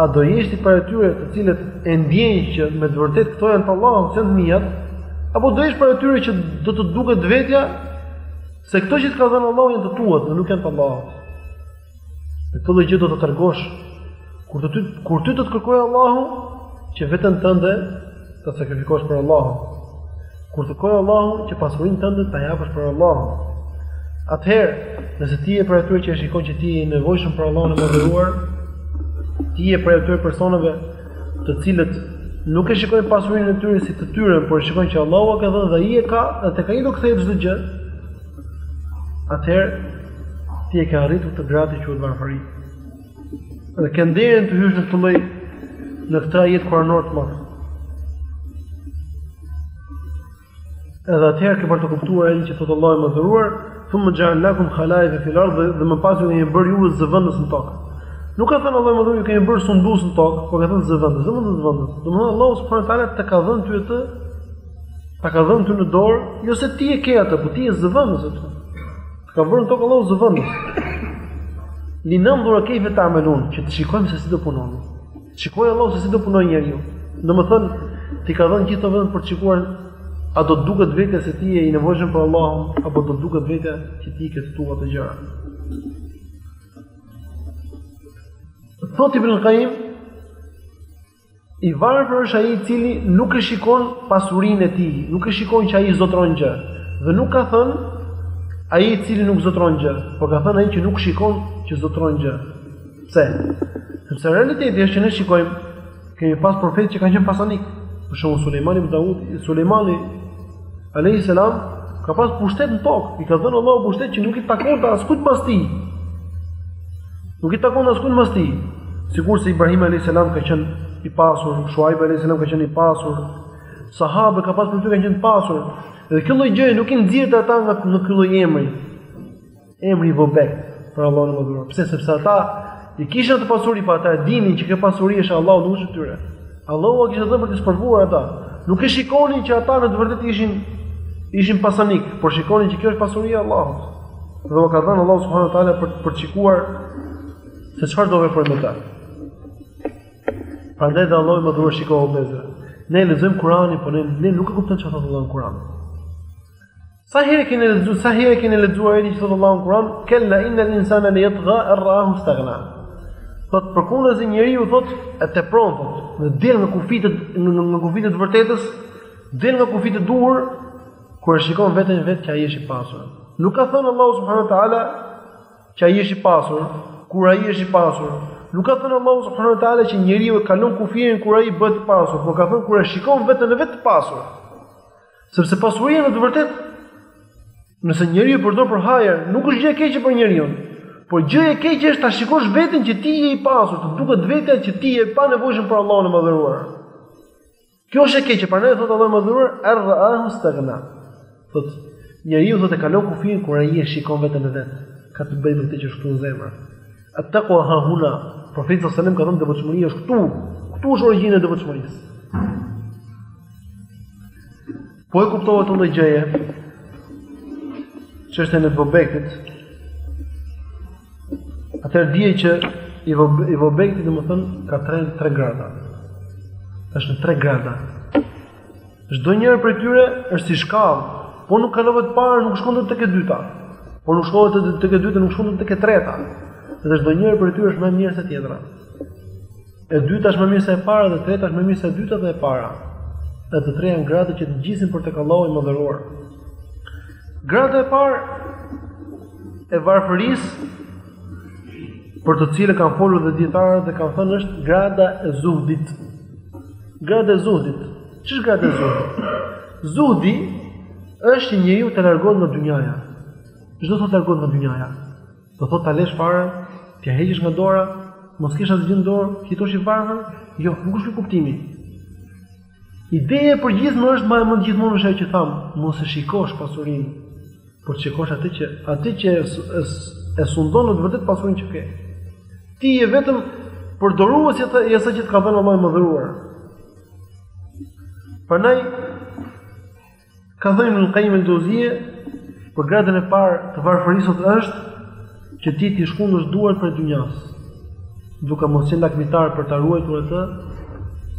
a do jesh ti prej atyre të cilët e ndjejnë që me të vërtetë këto janë të Allahut, s'janë të miat, apo do jesh ti prej atyre që do të duket vetja se këto që të ka dhënë Allahu janë të tuat dhe nuk janë të Allahut. Dhe këtë gjë do ta tregosh kur ty, kur ty do të kërkojë Allahu që veten tënde ta sakrifikosh për Allahun. Kur të kërkojë Allahu që pasurinë tënde ta japësh për Allahun. Atëherë, nëse ti je prej atyre që e shikon që ti je i nevojshëm për Allahun e Madhëruar, ti je prej atyre personave të cilët nuk e shikojnë pasurinë e tyre si të tyre, por e shikojnë që Allahu ta ka dhënë dhe ai e ka, dhe tek ai do kthehet çdo gjë. atëherë ti e ke arritur atë gradë që quhet varfëri. Dhe ke nderin të hysh në këtë lloj në këtë ajet kuranor të madh. Edhe atëherë ke për të kuptuar edhe që thotë Allahu i Madhëruar, thumme xha'alnakum khalaifa fil ardi, dhe më pas ju kemi bërë ju zëvendës në tokë. Nuk ka thënë Allahu i Madhëruar ju kemi bërë sundues në tokë, por ka thënë zëvendës, zëvendës, zëvendës. Domethënë Allahu subhanahu wa taala të ka dhënë ty atë Ta ka dhënë ty në dorë, jo se ti e ke atë, por ti je zëvendës aty. Të ka vënë në tokë Allahu zëvendës. Li nandhura kejfe ta'melun, që të shikojmë se si do punoni. Të shikojë Allahu se si do punojë njeriu. Domethënë t'i ka dhënë gjithë vend për të shikuar a do të duket vetja se ti je i nevojshëm për Allahun apo do të duket vetja që ti i ke të tuat ato gjëra. Thotë Ibn Qayyim I varfër është ai i cili nuk e shikon pasurinë e tij, nuk e shikon që ai zotëron gjë. Dhe nuk ka thënë ai i cili nuk zotëron gjë, por ka thënë ai që nuk shikon që zotëron gjë. Pse? Sepse realiteti është që ne shikojmë kemi pas profetë që kanë qenë pasanik. Për shembull Sulejmani ibn Daud, Sulejmani Alejhi selam ka pas pushtet në tokë, i ka dhënë Allahu pushtet që nuk i takonte askujt pas tij. Nuk i takonte askujt pas tij. Sikurse Ibrahimi Alejhi selam ka qenë i pasur, Shuajbi Alejhi selam ka qenë i pasur, sahabë ka pas prej tyre kanë qenë të pasur, dhe kjo lloj gjëje nuk i nxjerrte ata nga ky lloj emri. Emri i vobekt për Allahun e Madhëruar. Pse, sepse ata i kishin ato pasuri, po ata e dinin që kjo pasuri është e Allahut, nuk është e tyre. Allahu ua kishte dhënë për t'i sprovuar ata. Nuk e shikonin që ata në të vërtetë ishin, ishin pasanik, por shikonin që kjo është pasuri e Allahut. Dhe ua ka dhënë Allahu subhanahu ta'ala për, për t'shikuar se çfarë do veprojnë me ta. Prandaj dhe Allahu i Madhëruar, shiko. Ne lexojmë Kur'anin, por ne, ne nuk e kuptojmë çfarë thotë Allahu në Kur'an. Sa herë keni lexuar, sa herë keni lexuar ajetin që thotë Allahu në Kur'an, "Kella inna al-insana la yatgha ar-ra'ahu istaghna." Thotë përkundrazi njeriu thotë e tepron thotë, në del nga kufijtë nga kufijtë e së vërtetës, del nga kufijtë e duhur kur e shikon veten e vet që ai është i pasur. Nuk ka thënë Allahu subhanahu wa taala që ai është i pasur, kur ai është i pasur. Nuk ka thënë Allahu subhanahu wa taala që njeriu e kalon kufirin kur ai bëhet i pasur, por ka thënë kur e shikon veten e vet të pasur. Sepse pasuria në të vërtetë nëse njeriu e përdor për hajër, nuk është gjë e keqe për njeriun. Por gjë e keqe është ta shikosh veten që ti je i pasur, të duket vetja që ti je i panevojshëm për Allahun e madhëruar. Kjo është e keqe, prandaj thotë Allahu i madhëruar, "Ar-ra'ahu staghna." Thotë, njeriu thotë e kalon kufirin kur ai e shikon veten e vet. Ka të bëjë me këtë që është këtu në zemër. At-taqwa ha huna. Profeti sallallahu alaihi wasallam ka thënë devotshmëria është këtu. Këtu është origjina e devotshmërisë. Po e kuptove këtë gjë, çështjen e të vobektit, atëherë dije që i vobekti, domethënë, ka tre, tre grada. është në tre grada. Çdo njëra prej tyre është si shkallë, po nuk kalove të parën, nuk shkon dot tek e dyta. Po nuk shkon dot tek e dyta, nuk shkon dot tek e treta. Dhe çdo njëra prej tyre është më mirë se tjetra. E dyta është më mirë se e para dhe e treta është më mirë se e dyta dhe e para. Dhe të treja janë grada që të ngjisin për tek Allahu i madhëruar. Grada e parë e varfërisë për të cilën kanë folur dhe dietarët dhe kanë thënë është grada e zuhdit. Grada e zuhdit. Ç'është grada e zuhdit? Zuhdi është që njeriu të largohet nga dynjaja. Ç'do të thotë largohet nga dynjaja? Do thotë ta lësh fare, t'ia heqësh nga dora, mos kesh asgjë në dorë, jetosh i varfër? Jo, nuk është ky kuptimi. Ideja e përgjithshme është mbaje mend gjithmonë është ajo që thamë, mos e shikosh pasurinë. Por të shikosh atë që atë që e, e, e sundon në të vërtetë pasurinë që ke. Ti je vetëm përdorues i i asaj që të ka dhënë Allahu i madhëruar. Prandaj ka thënë Ibn Kajim el-Xheuzije për gradën e parë të varfërisë është që ti t'i shkundësh duart prej dynjasë, duke mos qenë lakmitar për ta ruajtur atë,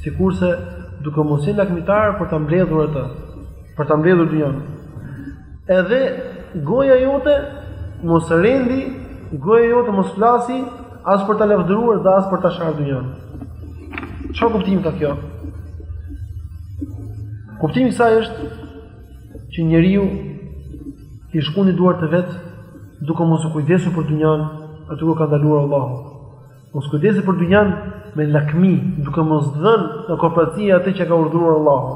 sikurse duke mos qenë lakmitar për ta mbledhur atë, për ta mbledhur dynjan. Edhe goja jote mos rendi, goja jote mos flasi as për ta lavdëruar dhe as për ta sharë dynjan. Çfarë kuptimi ka kjo? Kuptimi i kësaj është që njeriu t'i shkundi duart e vet duke mos u kujdesur për dynjan, aty ku ka ndaluar Allahu. Mos u kujdesur për dynjan me lakmi, duke mos dhënë me kopraci atë që ka urdhëruar Allahu.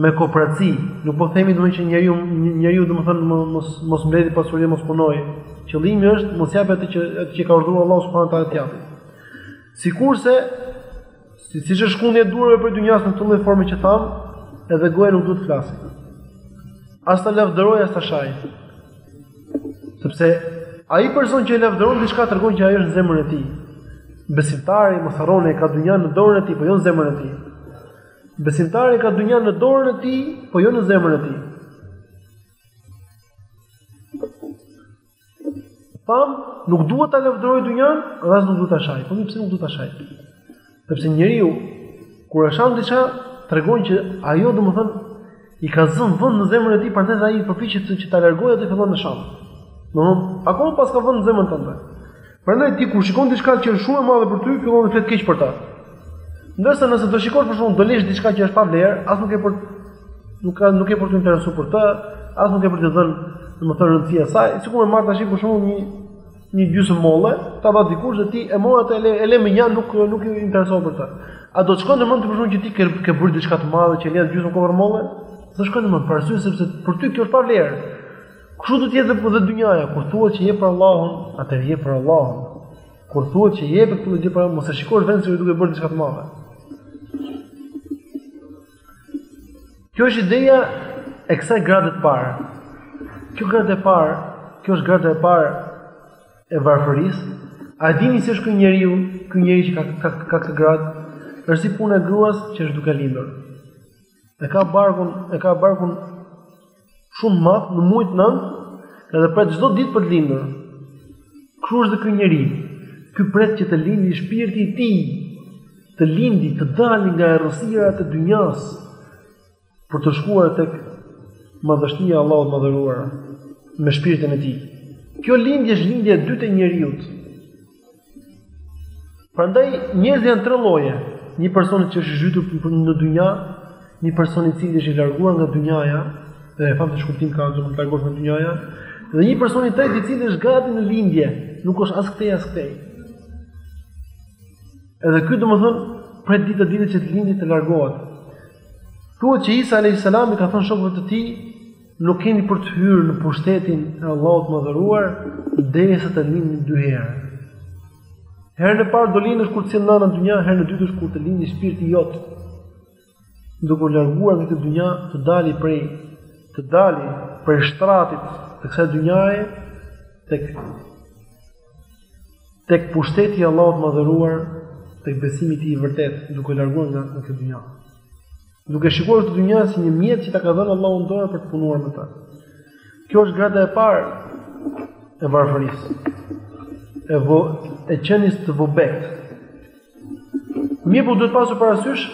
Me kopraci, nuk po themi domosdoshmë që njeriu njeriu domethënë mos mos mbledhi pasuri, mos punojë. Qëllimi është mos japë atë që atë që ka urdhëruar Allahu subhanahu wa taala të japë. Sikurse Si siç është shkundja e duarve prej dynjas në këtë lloj forme që tham, edhe goja nuk duhet të flasë. As ta lavdëroj as ta shaj. Sepse ai person që e lavdëron diçka tregon që ajo është në zemrën e tij. Besimtari mos harroni e ka dynjan në dorën e tij, po jo në zemrën e tij. Besimtari e ka dynjan në dorën e tij, po jo në zemrën e tij. Tham, nuk duhet ta lavdëroj dynjan, dhe as nuk duhet ta shaj. Po mirë, pse nuk duhet ta shaj? Sepse njeriu kur e shan diçka, tregon që ajo domethën i ka zënë vend në zemrën e tij, prandaj ai përpiqet që ta largojë atë fillon e shan. Domthon, akoma paska vend në zemrën tënde. Prandaj ti kur shikon diçka që është shumë e madhe për ty, fillon e flet keq për ta. Ndërsa nëse do shikosh për shembull do lesh diçka që është pa vlerë, as nuk e për nuk ka nuk e për t'u interesu për të, as nuk e për të dhënë, domethënë rëndësi asaj, sikur me marr tashi për shembull një një gjysmë molle, ta dha dikush dhe ti e more atë, e le, e le mënjanë nuk nuk interesohe për të. A do të shkonte në mend për shembull që ti ke ke bërë diçka të madhe që le gjysmë kokërr molle? S'do shkonte në mend, për arsye sepse për ty kjo është pa vlerë. Kështu do të jetë dhe dhe dynjaja, kur thuhet që jep për Allahun, atëherë jep për Allahun. Kur thuhet që jep këtë gjë për Allahun, mos e shikosh veten se je duke bërë diçka të madhe. Kjo është ideja e kësaj grade të parë. Kjo grade e parë, kjo është grade e parë e varfërisë. A e dini si është ky njeriu, ky njeri që ka ka ka këtë grad, është si puna e gruas që është duke lindur. e ka barkun, e ka barkun shumë të madh në mujt nëntë, edhe pret çdo ditë për të lindur. Kështu dhe ky njeri, ky pret që të lindi shpirti i tij, të lindi, të dalë nga errësira e dynjas për t'u shkuar tek madhështia e Allahut të madhëruar me shpirtin e tij. Kjo lindje është lindja e dytë e njeriut. Prandaj njerëzit janë tre lloje. Një person që është i zhytur në dynja, një person i cili është i larguar nga dynjaja, dhe e tham se ç'kuptim ka të larguar nga dynjaja, dhe një person i tretë i cili është gati në lindje, nuk është as këtej as këtej. Edhe ky domethën pret dita-ditës që të lindi të largohet. Thuhet që Isa alayhis salam i ka thënë shokëve të tij, Nuk keni për të hyrë në pushtetin e Allahut të Madhëruar derisa të lindni dy herë. Herën e parë do lindesh kur të sjell nëna në dynja, herën e dytë është kur të lindi shpirti jot. Duke u larguar nga kjo dynja, të dali prej të dali prej shtratit të kësaj dynjaje tek tek pushteti i Allahut të Madhëruar, tek besimi i tij i vërtetë, duke u larguar nga kjo dynja. Duke shikuar këtë dynja si një mjet që ta ka dhënë Allahu në dorë për të punuar me ta. Kjo është grada e parë e varfërisë. E vo e qenies të vobektë. Mirëpo duhet pasur parasysh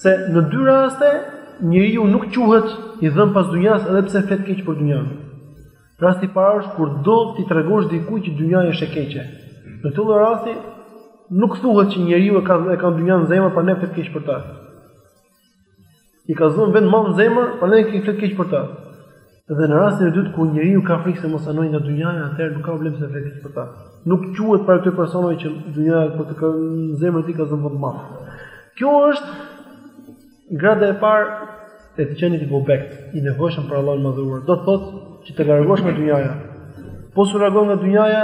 se në dy raste njeriu nuk quhet i dhënë pas dynjas edhe pse flet keq për dynjan. Rasti i parë është kur do t'i tregosh dikujt që dynjaja është e keqe. Në këtë lloj rasti nuk thuhet që njeriu e ka e ka dynjan në zemër, prandaj flet keq për ta. I ka zënë vend të madh në zemër, prandaj i flet keq për ta. Dhe në rastin e dytë kur njeriu ka frikë se mos anojë nga dynjaja, atëherë nuk ka problem se flet keq për ta. Nuk quhet prej atyre personave që dynjaja për të kanë në zemër të tij ka zënë vend të madh. Kjo është Grada e parë e të qenit i vobektë, i nevojshëm për Allahun e Madhëruar, do të thotë që të largosh nga dynjaja. Po s'u largove nga dynjaja,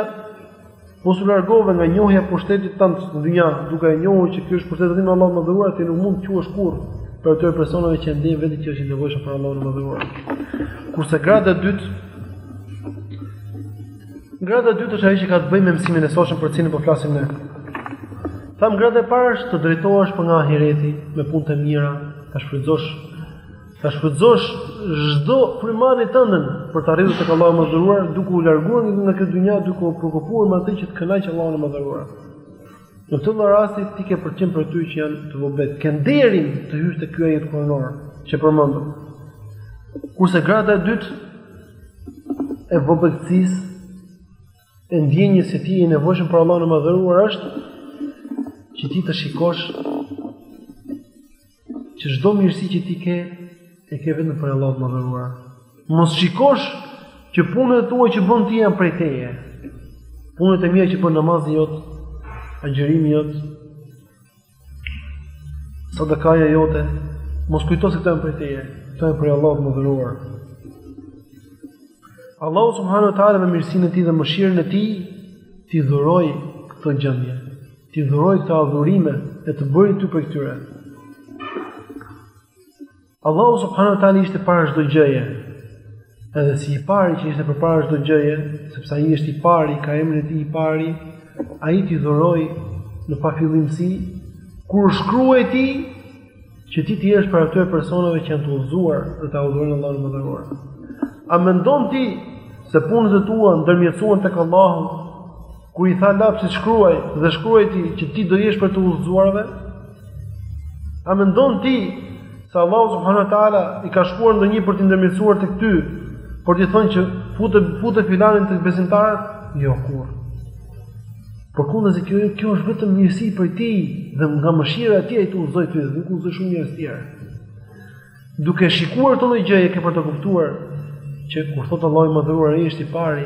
po s'u largove nga njohja e pushtetit tënd në dynja, duke e njohur që ky është pushteti i Allahut të Madhëruar, ti nuk mund të quhesh kurrë prej atyre personave që ndjen veten që është i nevojshëm për Allahun e Madhëruar. Kurse grada e dytë Grada e dytë është ajo që ka të bëjë me mësimin e sotshëm për të cilin po flasim ne. Thamë grada e parë është të drejtohesh për nga ahireti me punë të mira, ta shfrytëzosh ta shfrytëzosh çdo frymëmarrje tënden për të arritur tek Allahu i Madhëruar, duke u larguar nga kjo dynja, duke u preokupuar me atë që të kënaqë Allahun e Madhëruar. Në këto lloj rastesh ti ke për të qenë prej atyre që janë të vobektë, ke nderin të hysh te ky ajet kuranor që përmendëm. Kurse grada e dytë e vobektësisë e ndjenjës se ti je i nevojshëm për Allahun e Madhëruar është që ti të shikosh Që çdo mirësi që ti ke, e ke vetëm prej Allahut të Madhëruar. Mos shikosh që punët e tua që bën ti janë prej teje. Punët e mira që bën namazi jot, agjërimi jot, sadakaja jote, mos kujto se këto janë prej teje, këto janë prej Allahut të Madhëruar. Allahu subhanahu wa taala me mirësinë e tij dhe mëshirën e tij t'i dhuroi këtë gjendje. T'i dhuroi këto adhurime e të bëri ty prej këtyre. Allahu subhanahu wa taala ishte para çdo gjëje. Edhe si i pari që ishte përpara çdo gjëje, sepse ai është i pari, ka emrin e tij i pari, ai t'i dhuroi në pafillimësi kur shkruajti Që ti të jesh prej atyre personave që janë të udhëzuar dhe ta adhurojnë Allahun e madhëruar. A mendon ti se punët e tua ndërmjetësuan tek Allahu kur i tha lapsit shkruaj dhe shkruajti që ti do jesh prej të udhëzuarve? A mendon ti se Allahu subhanahu wa taala i ka shkuar ndonjë për të ndërmjetësuar tek ty, për t'i thënë që fute fute filanin tek besimtarët? Jo kurrë. Përkundazi kjo kjo është vetëm mirësi prej tij dhe nga mëshira e tij ai të udhëzoi ty dhe nuk udhëzoi shumë njerëz të tjerë. Duke shikuar këtë lloj gjëje ke për të kuptuar që kur thot Allahu i madhëruar ai është i pari,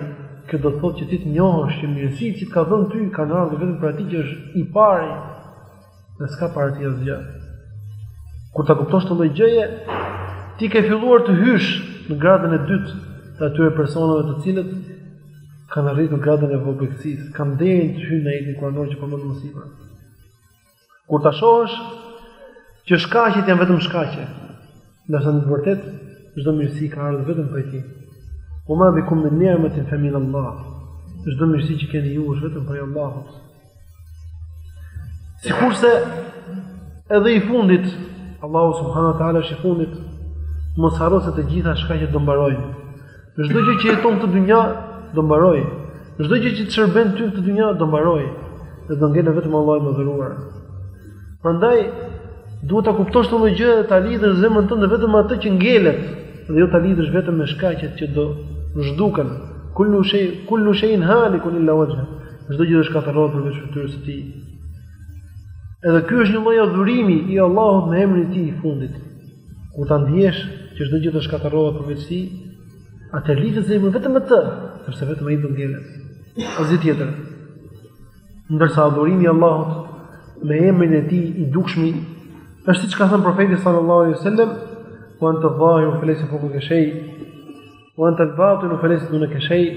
kjo do të thotë që ti të njohësh që mirësitë që të ka dhënë ty kanë ardhur vetëm prej atij që është i pari. Dhe s'ka para tij asgjë. Kur ta kuptosh këtë lloj gjëje, ti ke filluar të hysh në gradën e dytë të atyre personave të cilët kanë arritur gradën e vogëlësisë, kanë nderin të hyjnë në ajetin kuranor që përmendëm më sipër. Kur ta shohësh që shkaqet janë vetëm shkaqe, ndërsa në të vërtetë çdo mirësi ka ardhur vetëm prej tij. Uma bikum min ni'matin fa min Allah. Çdo mirësi që keni ju është vetëm prej Allahut. Sikurse edhe i fundit, Allahu subhanahu wa ta'ala është i fundit, mos harro se të gjitha shkaqet do mbarojnë. Çdo gjë që jeton në këtë dynja, do mbarojë. Çdo gjë që të shërben ty në këtë dynja, do mbarojë. Dhe do ngelet vetëm Allahu i madhëruar. Prandaj, duhet ta kuptosh këtë gjë dhe ta lidhësh zemrën tënde vetëm me atë që ngelet. Dhe jo ta lidhësh vetëm me shkaqet që do zhduken. Kullu shejin halikun illa Çdo gjë do të shkatërrohet përveç fytyrës së tij. Edhe ky është një lloj adhurimi i Allahut me emrin e tij i fundit. Kur ta ndjesh që çdo gjë do të shkatërrohet përveç tij, atëherë lidhet zemra vetëm me të, sepse vetëm ai do ngelet. Asgjë tjetër. Ndërsa adhurimi i Allahut me emrin e tij i dukshëm është siç ka thënë profeti sallallahu alaihi wasallam, "Wa anta dhahiru falaysa fawqaka shay'in, wa anta al-batinu falaysa dunaka shay'in."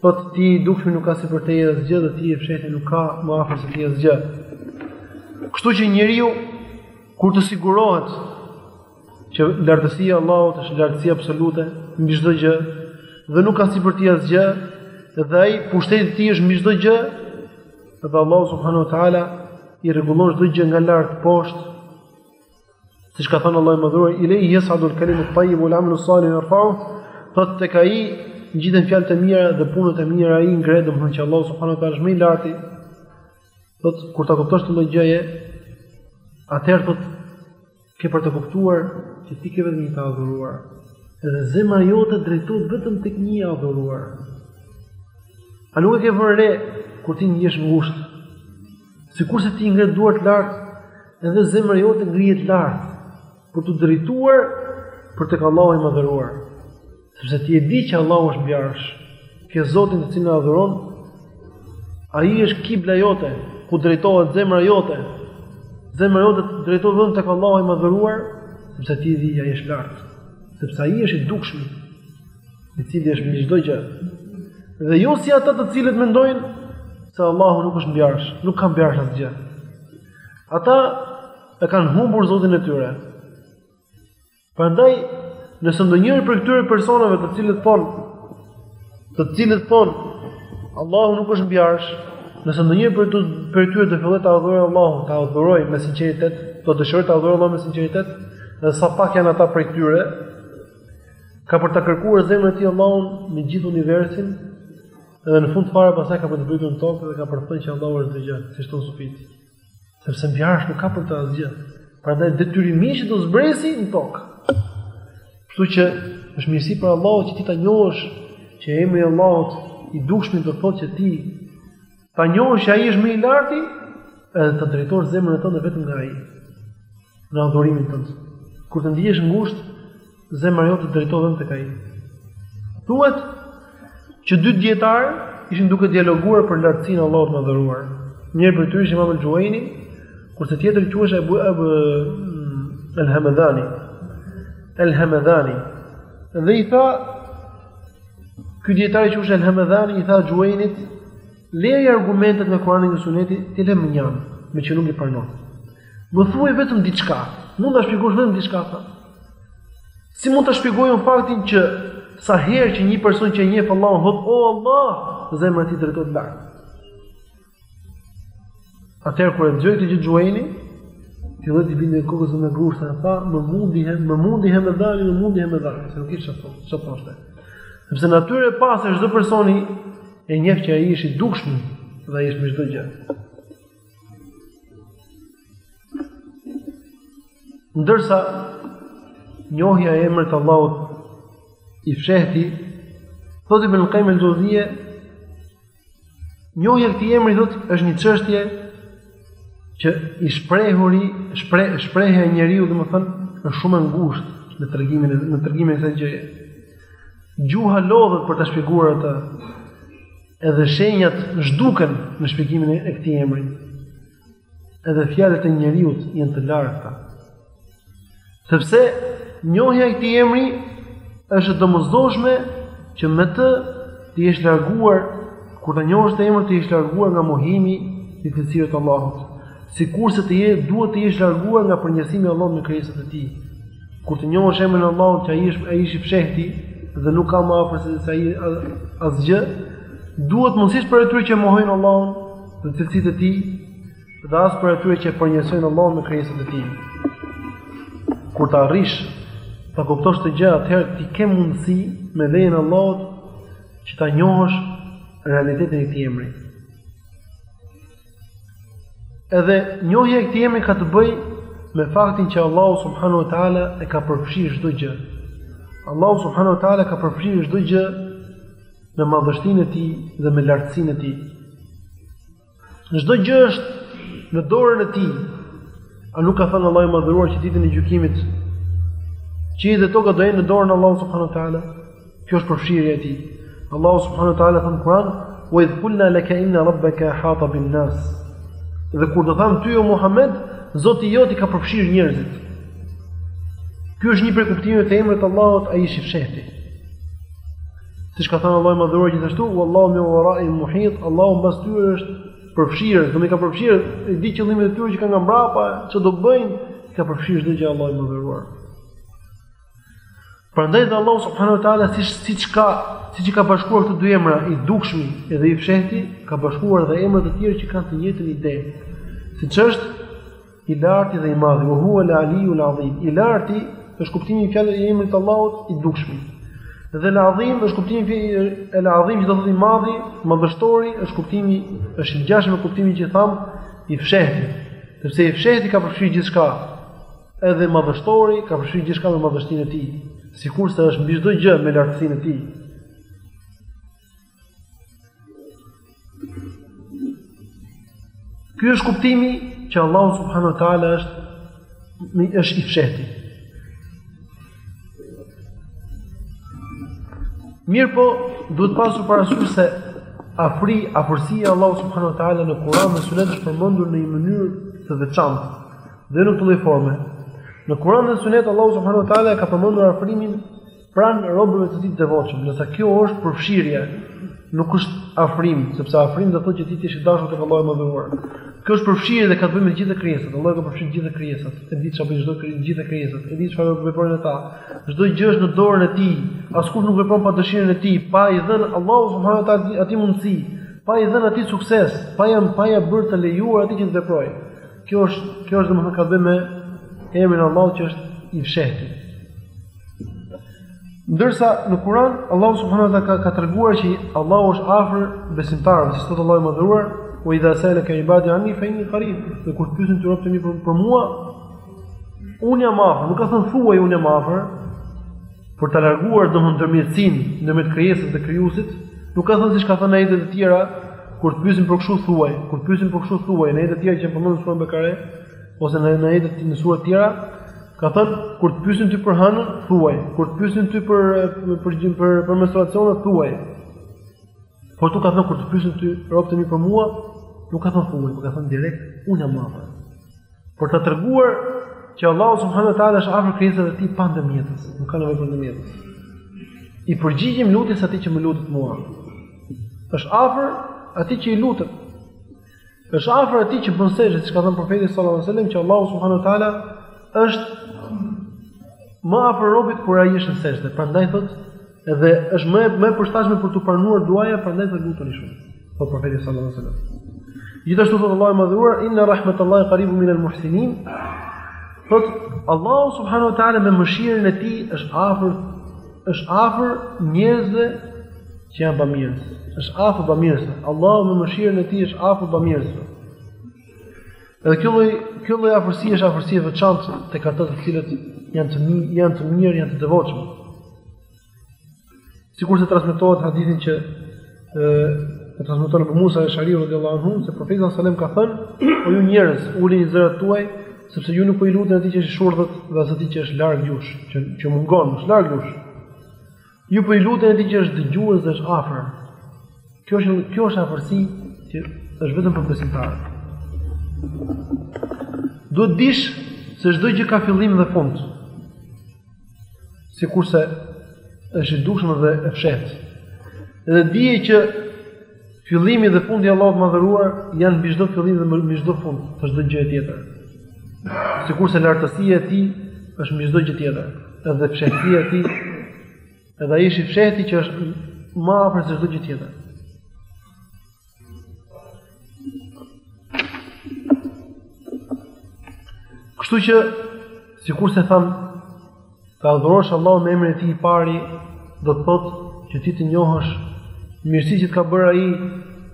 Thot ti je i dukshmi nuk ka sipër teje asgjë dhe ti je i fshehti nuk ka më afër se ti asgjë. Kështu që njeriu kur të sigurohet që lartësia e Allahut është lartësi absolute mbi çdo gjë dhe nuk ka sipër tij asgjë dhe ai pushteti i tij është mbi çdo gjë dhe Allahu subhanahu wa taala i rregullon çdo gjë nga lart poshtë Siç ka thënë Allahu i Madhëruar, "Ile yas'adu al-kalimu at-tayyib wal 'amalu s-salih yarfa'u", thotë tek ai ngjiten fjalët e mira dhe punët e mira i ngre, domethënë që Allahu subhanahu wa taala është më i larti. Thotë kur ta kuptosh këtë lloj gjëje, atëherë thotë ke për ta kuptuar që ti ke vetëm një të adhuruar. Edhe zemra jote drejtohet vetëm tek një i adhuruar. A nuk e ke vënë re kur ti ndihesh ngushtë Sikurse ti ngre duart lart, edhe zemra jote ngrihet lart për t'u drejtuar për tek Allahu i Madhëruar. Sepse ti e di që Allahu është mbi arsh. Ke Zotin të cilin e adhuron. Ai është kibla jote, ku drejtohet zemra jote. Zemra jote drejtohet vetëm tek Allahu i Madhëruar, sepse ti e di ai është lart. Sepse ai është i dukshmi. i cili është mbi çdo gjë. Dhe jo si ata të cilët mendojnë se Allahu nuk është mbi arsh, nuk ka mbi arsh asgjë. Ata e kanë humbur Zotin e tyre. Prandaj, nëse ndonjëri prej këtyre personave të cilët thonë, të cilët thonë Allahu nuk është mbi arsh, nëse ndonjëri prej tyre prej tyre do të fillojë të adhurojë Allahun, të adhurojë me sinqeritet, do të dëshirojë të adhurojë Allahun me sinqeritet, dhe sa pak janë ata prej tyre, Ka për ta kërkuar zemra e tij Allahun në gjithë universin, edhe në fund fare pastaj ka për të zbritur në tokë dhe ka për të thënë që Allahu është çdo gjë, siç thon sufit. Sepse mbi arsh nuk ka për të asgjë. Prandaj detyrimisht që do zbresi në tokë. Kështu që është mirësi prej Allahut që ti ta njohësh që emri i Allahut i dukshmi do thotë që ti Ta njohësh që ai është më i larti, edhe ta drejtosh zemrën tënde vetëm nga ai. Në adhurimin tënd. Kur të ndihesh ngushtë, zemra jote drejtohet vetëm tek ai. Thuhet që dy dijetarë ishin duke dialoguar për lartësinë e Allahut të Madhëruar. Një prej tyre ishte Imam al-Xhuejni, kurse tjetri quhej Abu Abu mm, al-Hamadani. Al-Hamadani. Dhe i tha Ky dijetari që quhej Al-Hamadani i tha Xhuejnit, "Lëri argumentet nga Kurani dhe Suneti, t'i lëmë mënjanë, meqë nuk i pranon. Më thuaj vetëm diçka, mund të ma shpjegosh vetëm diçka tha. Si mund ta shpjegoj unë faktin që sa herë që një person që e njeh Allahun thotë O Allah, zemra e tij drejtohet lart. Atëherë kur e dëgjoi këtë gjë Xhuejni, filloi t'i binte kokës me grusht e tha, "Më mundi hem, më mundi Hamadani, më mundi Hamadani, se nuk kish çfarë thotë, çfarë thoshte." Sepse natyra e pastër e çdo personi e njeh që ai është i dukshmi dhe ai është mbi çdo gjë. Ndërsa njohja e emrit të Allahut i fshehti, thotë Ibn Kajim el-Xheuzije Njohja e këtij emri thotë është një çështje që e shprehura, shpreh shprehja e njeriu, domethën është shumë e ngushtë në tregimin e në tregimin e kësaj gjëje. Gjuha lodhet për ta shpjeguar atë. Edhe shenjat zhduken në shpjegimin e këtij emri. Edhe fjalët e njeriut janë të larta. Sepse njohja e këtij emri është e domosdoshme që me të të jesh larguar kur ta njohësh të emrin të jesh larguar nga mohimi i cilësive të Allahut. Sikurse të jesh duhet të jesh larguar nga përnjësimi i Allahut me krijesat e tij. Kur të njohësh emrin e Allahut që ai është ai është i fshehti dhe nuk ka më afër se sa ai asgjë, duhet mos jesh prej atyre që mohojnë Allahun, në cilësitë e tij dhe as prej atyre që përnjësojnë Allahun me krijesat e tij. Kur ta arrish, ta kuptosh këtë gjë, atëherë ti ke mundësi me lejen e Allahut që ta njohësh realitetin e këtij emri. Edhe njohja e këtij emri ka të bëjë me faktin që Allahu subhanahu wa taala e ka përfshirë çdo gjë. Allahu subhanahu wa taala ka përfshirë çdo gjë me madhështinë e tij dhe me lartësinë e tij. Çdo gjë është në dorën e tij. A nuk ka thënë Allahu i madhëruar që ditën e gjykimit qielli dhe toka do jenë në dorën e Allahut subhanahu wa taala? Kjo është përfshirja e tij. Allahu subhanahu wa taala thotë në Kur'an, "Wa idh qulna laka inna rabbaka ahata bin nas." Dhe kur të thamë ty o Muhammed, Zoti jot i ka përfshirë njerëzit. Ky është një prej kuptimeve të emrit të Allahut, ai i fshehti. Siç ka thënë Allahu i Madhëruar gjithashtu, "Wallahu min wara'ihim muhit", Allahu mbas tyre është përfshirë, domethënë i ka përfshirë, e di qëllimet e tyre që kanë nga mbrapa, çfarë do bëjnë, ka përfshirë çdo gjë Allahu i Madhëruar. Prandaj dhe Allahu subhanahu wa taala siç siç ka siç i ka bashkuar këto dy emra, i dukshmi dhe i fshehti, ka bashkuar edhe emra të tjerë që kanë të njëjtën ide. Siç është I Larti dhe i Madhi, Wa huwa al-'Aliyyu al-'Azim, I Larti është kuptimi i fjalës i emrit të Allahut, i Dukshmi. Dhe al-'Azim është kuptimi i fjalës al-'Azim, që do të thotë i Madhi, Madhështori, është kuptimi është i ngjashëm me kuptimin që thamë i fshehtë, sepse i fshehti ka përfshirë gjithçka, edhe madhështori ka përfshirë gjithçka me madhështinë e tij, sikurse është mbi çdo gjë me lartësinë e tij. Ky është kuptimi që Allahu subhanahu wa taala është me është i fshehtë. Mirëpo, duhet pasur parasysh se afri, afërsia e Allahut subhanahu wa taala në Kur'an dhe Sunet është përmendur në një mënyrë të veçantë dhe në këtë lloj forme. Në Kur'an dhe Sunet Allahu subhanahu wa taala ka përmendur afrimin Pranë robërve të Tij të devotshëm, ndërsa kjo është përfshirje, nuk është afrim, sepse afrim do të thotë që ti të jesh i dashur tek Allahu i Madhëruar. Kjo është përfshirje dhe ka të bëjë me të gjitha krijesat. Allahu ka përfshirë të gjitha krijesat. E di çfarë bën çdo krijesë, të gjitha krijesat. E di çfarë veprojnë ata. Çdo gjë është në dorën e Tij. Askush nuk vepron pa dëshirën e Tij, pa i dhënë Allahu subhanahu wa taala atij mundësi, pa i dhënë atij sukses, pa i pa ia bërë të lejuar atij që të veprojë. Kjo është, kjo është domethënë ka të bëjë me emrin e Allahut që është i fshehtë. Ndërsa në Kur'an Allahu subhanahu wa taala ka treguar që Allahu është afër besimtarëve, siç thotë Allahu i madhëruar, "Wa idha sa'alaka 'ibadi 'anni fa inni qarib", dhe kur të pyesin ty robtë e mi për, për mua, unë jam afër, nuk ka thënë thuaj unë jam afër, për të larguar domethënë ndërmjetësin në mes krijesës dhe krijuesit, nuk ka thënë siç ka thënë në ajete të tjera, kur të pyesin për kështu thuaj, kur të pyesin për kështu thuaj, në ajete të tjera që përmenden në suren Bekare, ose në në ajete në sure të tjera, ka thënë kur të pyesin ty për hënën, thuaj, kur të pyesin ty për për për, për menstruacionet thuaj. Por tu ka thënë kur të pyesin ty robtë e mi për mua, nuk ka thënë thuaj, por ka thënë direkt unë jam afër. Për të treguar që Allahu subhanahu wa taala është afër krijesave të tij pa ndërmjetës, nuk ka nevojë për ndërmjetës. I përgjigjem lutjes atij që më lutet mua. Është afër atij që i lutet, Është afër atij që bën sexhde, siç ka thënë profeti sallallahu alajhi wasallam, që Allahu subhanahu wa taala është më afër robit kur ai është në sexhde. Prandaj thotë, edhe është më e përshtatshme për t'u pranuar duaja, prandaj thotë lutuni shumë. Thotë profeti sallallahu alajhi wasallam. Gjithashtu thotë Allahu i madhëruar, inna rahmatallahi qaribun minal muhsinin. Thotë Allahu subhanahu wa taala me mëshirën e tij është afër është afër njerëzve Që janë bamirës. Është afër bamirësve. Allahu me mëshirën e tij është afër bamirësve. Edhe kjo lloj kjo lloj afërsi është afërsi e veçantë tek ata të cilët janë të mirë, janë të mirë, janë të devotshëm. Sikurse transmetohet në hadithin që ë e transmeton Abu Musa el Eshariu radiallahu anhu se profeti sallallahu alajhi wasallam ka thënë o ju njerëz ulini zërat tuaj sepse ju nuk po i lutni atij që është shurdhët dhe as atij që është larg jush, që që mungon, është larg jush. Ju po i luteni atij që është dëgjues dhe është afër. Kjo është kjo është afërsi që është vetëm për besimtarët. Duhet të dish se çdo gjë ka fillim dhe fund. Sikurse është i dukshëm dhe e fshehtë. Dhe dije që Fillimi dhe fundi i Allahut të Madhëruar janë mbi çdo fillim dhe mbi çdo fund të çdo gjëje tjetër. Sikurse lartësia e tij është mbi çdo gjë tjetër, edhe fshehtësia e tij, edhe ai është i fshehtë që është më afër se çdo gjë tjetër. Kështu që sikurse thamë Të adhurosh Allahun me emrin e Tij i pari do të thotë që ti të njohësh mirësitë që të ka bërë Ai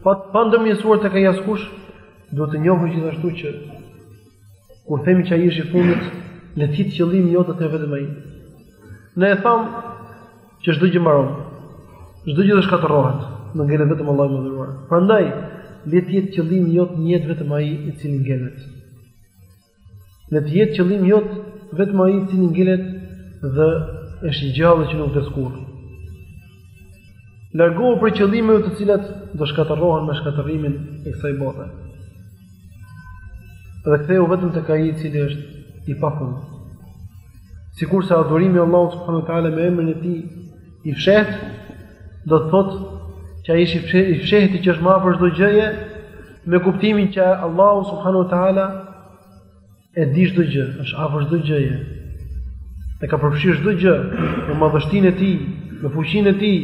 pa pa ndërmjetësuar tek ai askush, duhet të njohësh gjithashtu që kur themi që Ai është i fundit, le të jetë qëllimi jot vetëm Ai. Ne e thamë që çdo gjë mbaron. Çdo gjë do shkatërrohet, ngel vetëm Allahu i madhëruar. Prandaj, le të jetë qëllimi jot në jetë vetëm Ai i cili ngelet. Le të jetë qëllimi jot vetëm ai i cili ngelet dhe është i gjallë që nuk vdes kurrë. Largohu prej qëllimeve të cilat do shkatërrohen me shkatërrimin e kësaj bote. Dhe ktheu vetëm tek ai i cili është i pafund. Sikurse adhurimi i Allahut subhanahu wa taala me emrin e tij i fshehtë do të thotë që ai është i fshehtë që është më afër çdo gjëje, Me kuptimin që Allahu subhanahu wa taala e di çdo gjë, është afër çdo gjëje. E ka përfshirë çdo gjë në madhështinë e tij, në fuqinë e tij.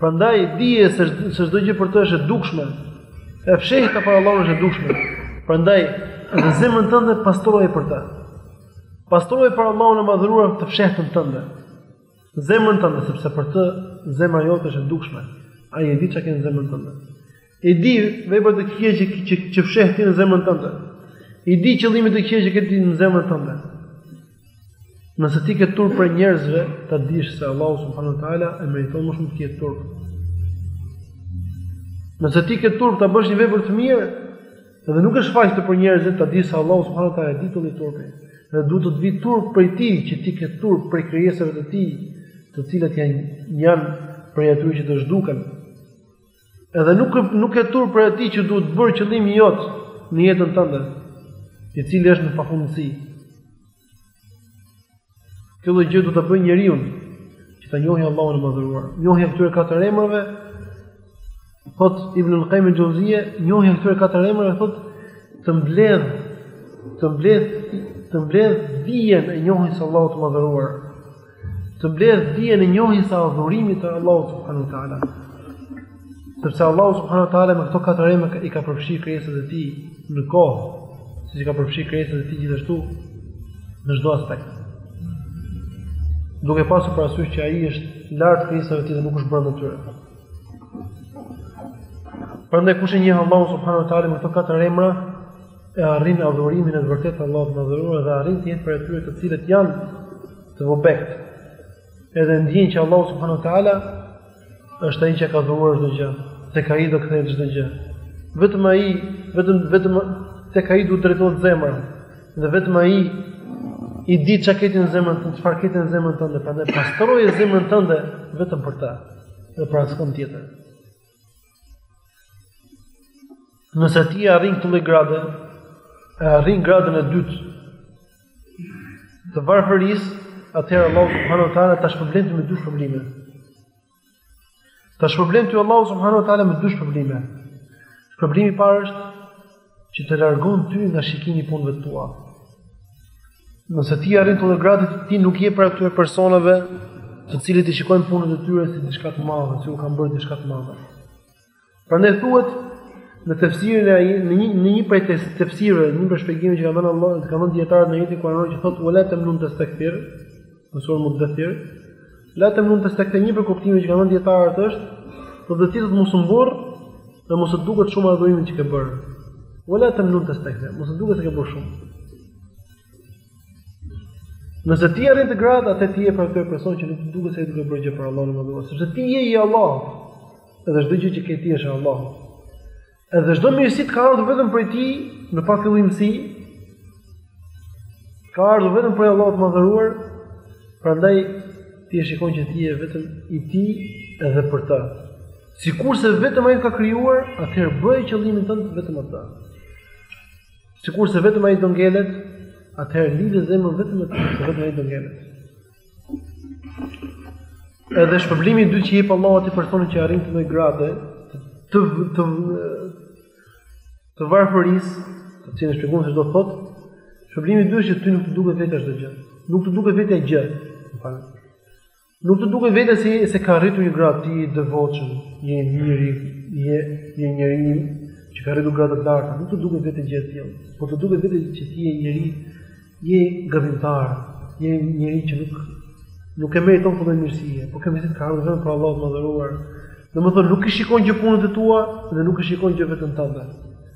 Prandaj dije se çdo gjë për të është e dukshme. E fshehta për Allahun është e dukshme. Prandaj dhe zemrën tënde pastroje për të. Pastroje për Allahun e madhëruar të fshehtën tënde, zemrën tënde sepse për të zemra jote është e dukshme. Ai e di çka ke në zemrën tënde. I di veprat e këqija që që, që fsheh ti në zemrën tënde. I di qëllimet e këqija që ke ti në zemrën tënde. Nëse ti ke turp prej njerëzve, ta dish se Allahu subhanahu wa taala e meriton më shumë të kesh turp. Nëse ti ke turp ta bësh një vepër të mirë, dhe nuk e shfaq atë për njerëzit, ta dish se Allahu subhanahu wa taala ta di ty turpin. Dhe duhet ty të vijë turp prej tij që ti ke turp prej krijesave të tij, të cilat janë janë prej atyre që do zhduken, Edhe nuk ke turp prej atij që duhet të bëhet qëllimi jot në jetën tënde, i cili është në pafundësi. Kjo gjë do ta bëjë njeriun që ta njohë Allahun e Madhëruar. Njohja e këtyre katër emrave thot Ibn al-Qayyim al-Xheuzije, njohja e këtyre katër emrave thot të mbledh të mbledh të mbledh dijen e njohjes së Allahut të Madhëruar. Të mbledh dijen e njohjes së adhurimit të Allahut subhanahu wa taala. Sepse Allahu subhanahu wa taala me këto katër emra i ka përfshirë krijesat e tij në kohë, siç i ka përfshirë krijesat e tij gjithashtu në çdo aspekt. Duke pasur parasysh që ai është lart krijesave të tij dhe nuk është brenda tyre. Prandaj kush e njeh Allahun subhanahu wa taala me këto katër emra, e arrin adhurimin e të vërtetë Allahut të madhëruar dhe arrin të jetë prej atyre të cilët janë të vobekt. Edhe ndjen që Allahu subhanahu wa taala është ai që ka dhuruar çdo gjë, tek ai do kthehet çdo gjë. Vetëm ai, vetëm vetëm tek ai duhet drejtohet zemra. Dhe vetëm ai i di çka ke ti në zemrën tënde, çfarë ke ti në zemrën tënde, prandaj pastroje zemrën tënde vetëm për të dhe për askënd tjetër. Nëse ti arrin këtë lloj grade, e arrin gradën e dytë të varfërisë, atëherë Allahu subhanahu wa taala të shpërblen me dy shpërblime. Të shpërblen ty Allahu subhanahu wa taala me dy shpërblime. Shpërblimi i parë është që të largon ty nga shikimi i punëve të tua. Nëse ti arrin këtë gradë ti nuk je prej atyre personave të cilët i shikojnë punët e tyre si diçka të madhe, sikur kanë bërë diçka të madhe. Prandaj thuhet në tefsirin e ai, në një në një prej tefsirëve, në një prej shpjegimeve që ka dhënë Allah, që kanë dhënë dietarët në ajetin kuranor që thotë wala tamnun tastakthir, në surën Mudathir, la tamnun tastakthir një prej kuptimeve që kanë dhënë dietarët është, do të thotë mos u mburr Dhe mos të duket shumë adhurimi që ke bërë. Wala tamnun tastakthir. Mos të duket se ke bërë shumë. Nëse ti arrin këtë gradë, atëherë ti je prej atyre personave që nuk duket se ai duke bërë gjë për Allahun e Madhëruar, sepse ti je i Allahut. Edhe çdo gjë që ke ti është e Allahut. Edhe çdo mirësi të ka ardhur vetëm prej tij, në pa fillimsi, ka ardhur vetëm prej Allahut të Madhëruar. Prandaj ti e shikon që ti je vetëm i tij edhe për të. Sikurse vetëm ai të ka krijuar, atëherë bëje qëllimin tënd vetëm atë. Sikurse vetëm ai do ngelet, atëherë lidhë zemrën vetëm me të, se vetëm ai do ngelet. Edhe shpërblimi i dytë që jep Allahu atij personi që arrin këtë lloj grade të të të varfërisë, të cilën shpjeguam se ç'do thotë, shpërblimi i dytë është që ty nuk të duket vetja gjë. Nuk të duket vetja gjë. Falë. Nuk të duket vetja se ke arritur një gradë, ti i devotshëm, një i mirë, një një njeri që ka arritur grada të larta, nuk të duket vetja gjë e tillë, por të duket vetja që ti je njeri një gabimtar, një njeri që nuk nuk e meriton këtë mirësi, por kjo mirësi ka ardhur vetëm prej Allahut të madhëruar. Domethënë nuk i shikon gjë punët e tua dhe nuk e shikon gjë veten tënde.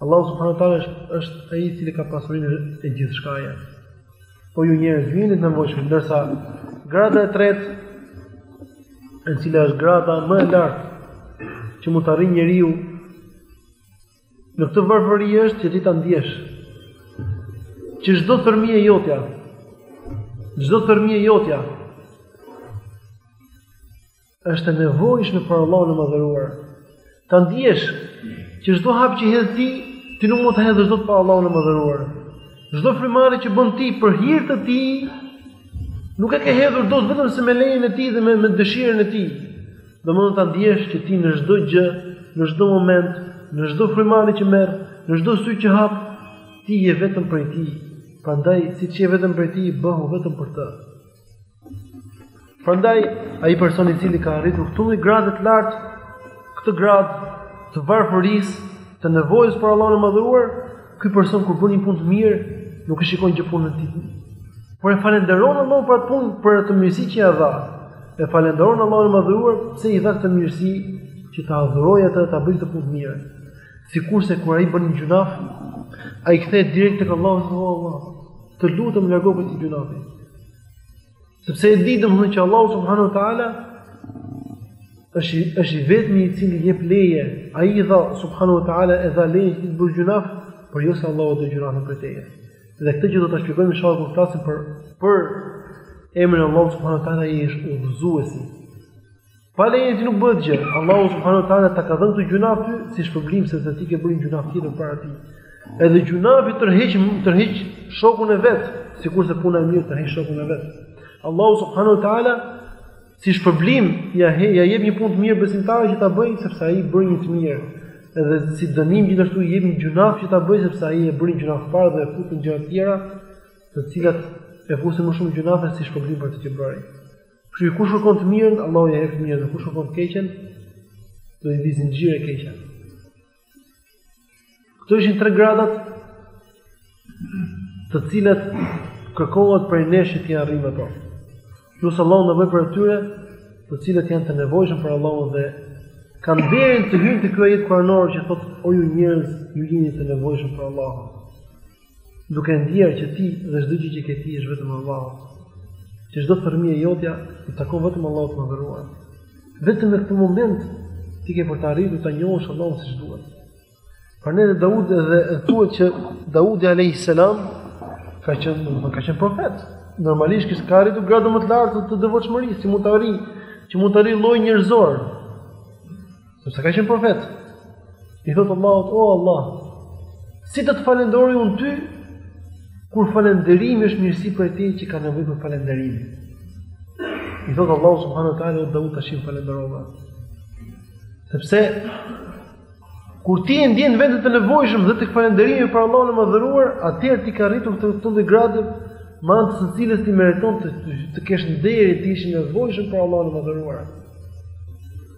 Allahu subhanahu wa taala është është ai i cili ka pasurinë e gjithçkaje. Po ju njerëz jeni të nevojshëm, ndërsa grada e tretë, e cila është grada më e lartë që mund të arrijë njeriu në këtë varfëri është që ti ta ndjesh. Që çdo thërmi e jotja, çdo thërmi e jotja Është e nevojshme për Allahun e Madhëruar. Ta ndjesh që çdo hap që hedh ti, ti nuk mund ta hedhësh dot pa Allahun e Madhëruar. Çdo frymëmarrje që bën ti për hir të tij, nuk e ke hedhur dot vetëm se me lejen e tij dhe me, me dëshirën e tij. Domethënë ta ndjesh që ti në çdo gjë, në çdo moment, në çdo frymëmarrje që merr, në çdo sy që hap, ti je vetëm prej tij. Prandaj, siç je vetëm prej tij, bëhu vetëm për të. Prandaj ai person i cili ka arritur këtë lloj grade të lartë, këtë gradë të varfërisë, të nevojës për Allahun e Madhëruar, ky person kur bën një punë të mirë, nuk e shikon gjë punën e tij. Por e falënderon Allahun për atë punë, për atë mirësi që ia dha. E falënderon Allahun e Madhëruar pse i dha këtë mirësi që ta adhurojë atë, ta bëjë atë punë të mirë. Sikurse kur ai bën një gjunaf, ai kthehet direkt tek Allahu dhe thotë: "Allah, të lutem largoje këtë gjunaf." Sepse e di domethënë që Allahu subhanahu wa taala është është i vetmi i cili jep leje, ai i dha subhanahu wa taala e dha leje të bësh gjunaf, por jo se Allahu e do gjunafin prej teje. Dhe këtë që do ta shpjegojmë inshallah kur flasim për për emrin, Allahu subhanahu wa taala ai është udhëzuesi. Pa lejen e tij nuk bëhet gjë. Allahu subhanahu wa taala ta ka dhënë këtë gjunaf ty si shpërblim se ti ke bërë një gjunaf tjetër para tij. Edhe gjunafi tërheq tërheq shokun e vet, sikurse puna e mirë tërheq shokun e vet. Allahu subhanahu wa taala si shpërblim ja he, ja jep një punë të mirë besimtarit që ta bëjë sepse ai bëri një të mirë. Edhe si dënim gjithashtu i jep një gjunaf që ta bëjë sepse ai e bëri një gjunaf të parë dhe e futi në gjëra të tjera, të cilat e fusin në më shumë gjunafe si shpërblim për atë që bëri. Kështu që kush kërkon të mirën, Allahu ia jep të mirën, dhe kush kërkon të keqen, do i vijë zinxhir e keqja. Këto ishin tre gradat të cilat kërkohet prej nesh që t'i arrijmë ato. Lus Allahun të na bëjë prej atyre të cilët janë të nevojshëm për Allahun dhe kanë nderin të hyjnë te ky ajet kuranor që thotë o ju njerëz, ju jeni të nevojshëm për Allahun. Duke e ndier që ti dhe çdo gjë që ke ti është vetëm e Allahut. Që çdo thërrmi e jotja i takon vetëm Allahut të Madhëruar. Vetëm në këtë moment ti ke për ta arritur ta njohësh Allahun siç duhet. Prandaj edhe thuhet që Daudi alayhis salam ka qenë ka qenë profet. Normalisht ka arritur gradën më të lartë të devotshmërisë, që mund të arrijë, që mund të arrijë lloji njerëzor. Sepse ka qenë profet. I thotë Allahut, "O Allah, si të të falënderoj unë ty kur falënderimi është mirësi prej teje që ka nevojë për falënderim?" I thotë Allahu subhanahu wa taala, "O Daud, tash më falënderove." Sepse kur ti e ndjen veten të nevojshëm edhe te falënderimi për Allahun e madhëruar, atëherë ti ke arritur këtë gradë me anë të së cilës ti meriton të të kesh nderin të jesh i nevojshëm për Allahun e madhëruar.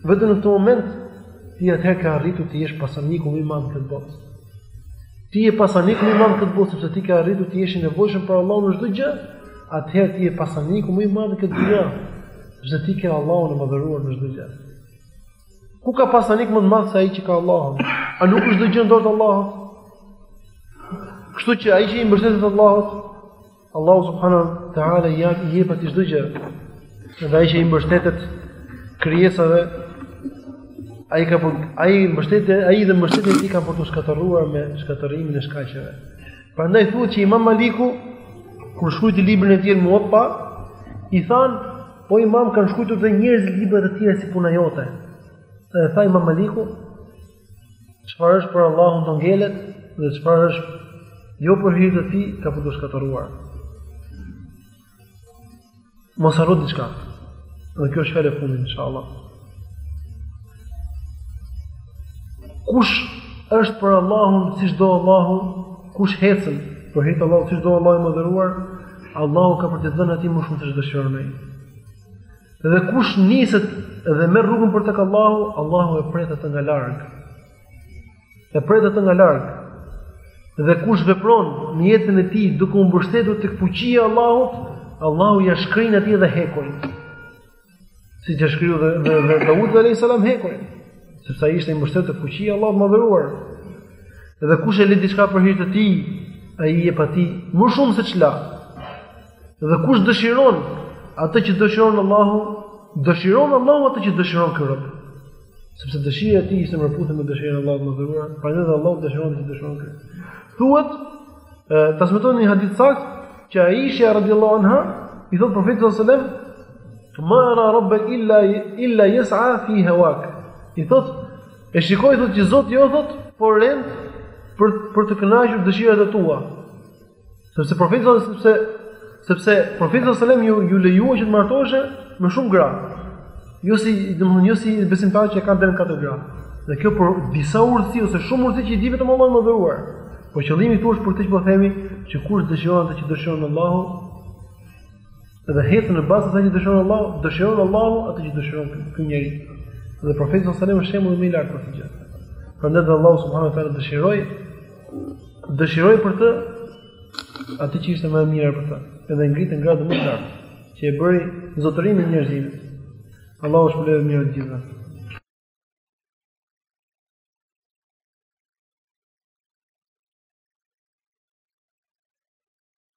Vetëm në këtë moment ti atëherë ke arritur të jesh pasaniku më i madh në këtë botë. Ti je pasaniku më i madh në këtë botë sepse ti ke arritur të jesh i nevojshëm për Allahun në çdo gjë, atëherë ti je pasaniku më i madh në këtë dynja. Sepse ti ke Allahun e madhëruar në çdo gjë. Ku ka pasanik më të madh se ai që ka Allahun? A nuk është çdo gjë në dorë të Allahut? Kështu që ai që i mbështetet Allahut, Allahu subhanahu wa taala i jep i jep atij çdo gjë. Dhe ai që i mbështetet krijesave ai ka po ai mbështetet ai dhe mbështetjet e tij kanë për t'u shkatërruar me shkatërrimin e shkaqeve. Prandaj thuhet që Imam Maliku kur shkruajti librin e tij Muwatta i than po Imam kanë shkruajtur dhe njerëz libra të tjerë si puna jote. Dhe tha Imam Maliku Çfarë është për Allahun do ngelet dhe çfarë është jo për hir të tij ka për t'u shkatërruar. Mos harro diçka. Dhe kjo është fjalë e fundit inshallah. Kush është për Allahun siç do Allahu, kush hecën për hir të Allahut siç do Allahu i madhëruar, Allahu ka për t'i dhënë atij më shumë se ç'dëshiron. Dhe kush niset dhe merr rrugën për tek Allahu, Allahu e pret atë nga larg. E pret atë nga larg. Dhe kush vepron në jetën e tij duke u mbështetur tek fuqia e Allahut, Allahu ia shkrin atij edhe hekurin. Siç ia shkriu dhe, dhe, dhe Daudit alajhi salam hekurin. Sepse ai ishte i mbështetur tek fuqia e Allahut madhëruar. Dhe kush e le diçka për hir të tij, ai i jep atij më shumë se ç'la. Dhe kush dëshiron atë që dëshiron Allahu, dëshiron Allahu atë që dëshiron ky rob. Sepse dëshira e tij është në përputhje me dëshirën e Allahut të madhëruar, prandaj dhe Allahu dëshiron atë që dëshiron ky. Thuhet, transmetohet në hadith të saktë që Aisha radhiyallahu anha i thot profetit sallallahu alajhi wasallam, "Ma ara rabbak illa illa yas'a fi hawak." I thot, e shikoj thot që Zoti jot thot, po rend për për të kënaqur dëshirat e tua. Sepse profeti sallallahu alajhi wasallam sepse sepse profeti sallallahu alajhi wasallam ju ju lejua që të martohej me shumë gra. Jo si, domethënë jo si besimtarët që kanë deri në katër gra. Dhe kjo për disa urtësi ose shumë urtësi që i di vetëm Allahu i madhëruar. Po qëllimi këtu është për këtë që po themi, që kush dëshiron atë që dëshiron Allahu, dhe ecën në bazë të asaj që dëshiron Allahu, dëshiron Allahu atë që dëshiron ky njeri. Dhe profeti sallallahu alajhi wasallam është shembulli më i lartë për këtë gjë. Prandaj dhe Allahu subhanahu wa taala dëshiroi dëshiroi për të atë që ishte më e mirë për të. Dhe e ngriti në gradën më të lartë që e bëri zotërinë e njerëzimit. Allahu ju shpërbleftë me të mira të gjithëve.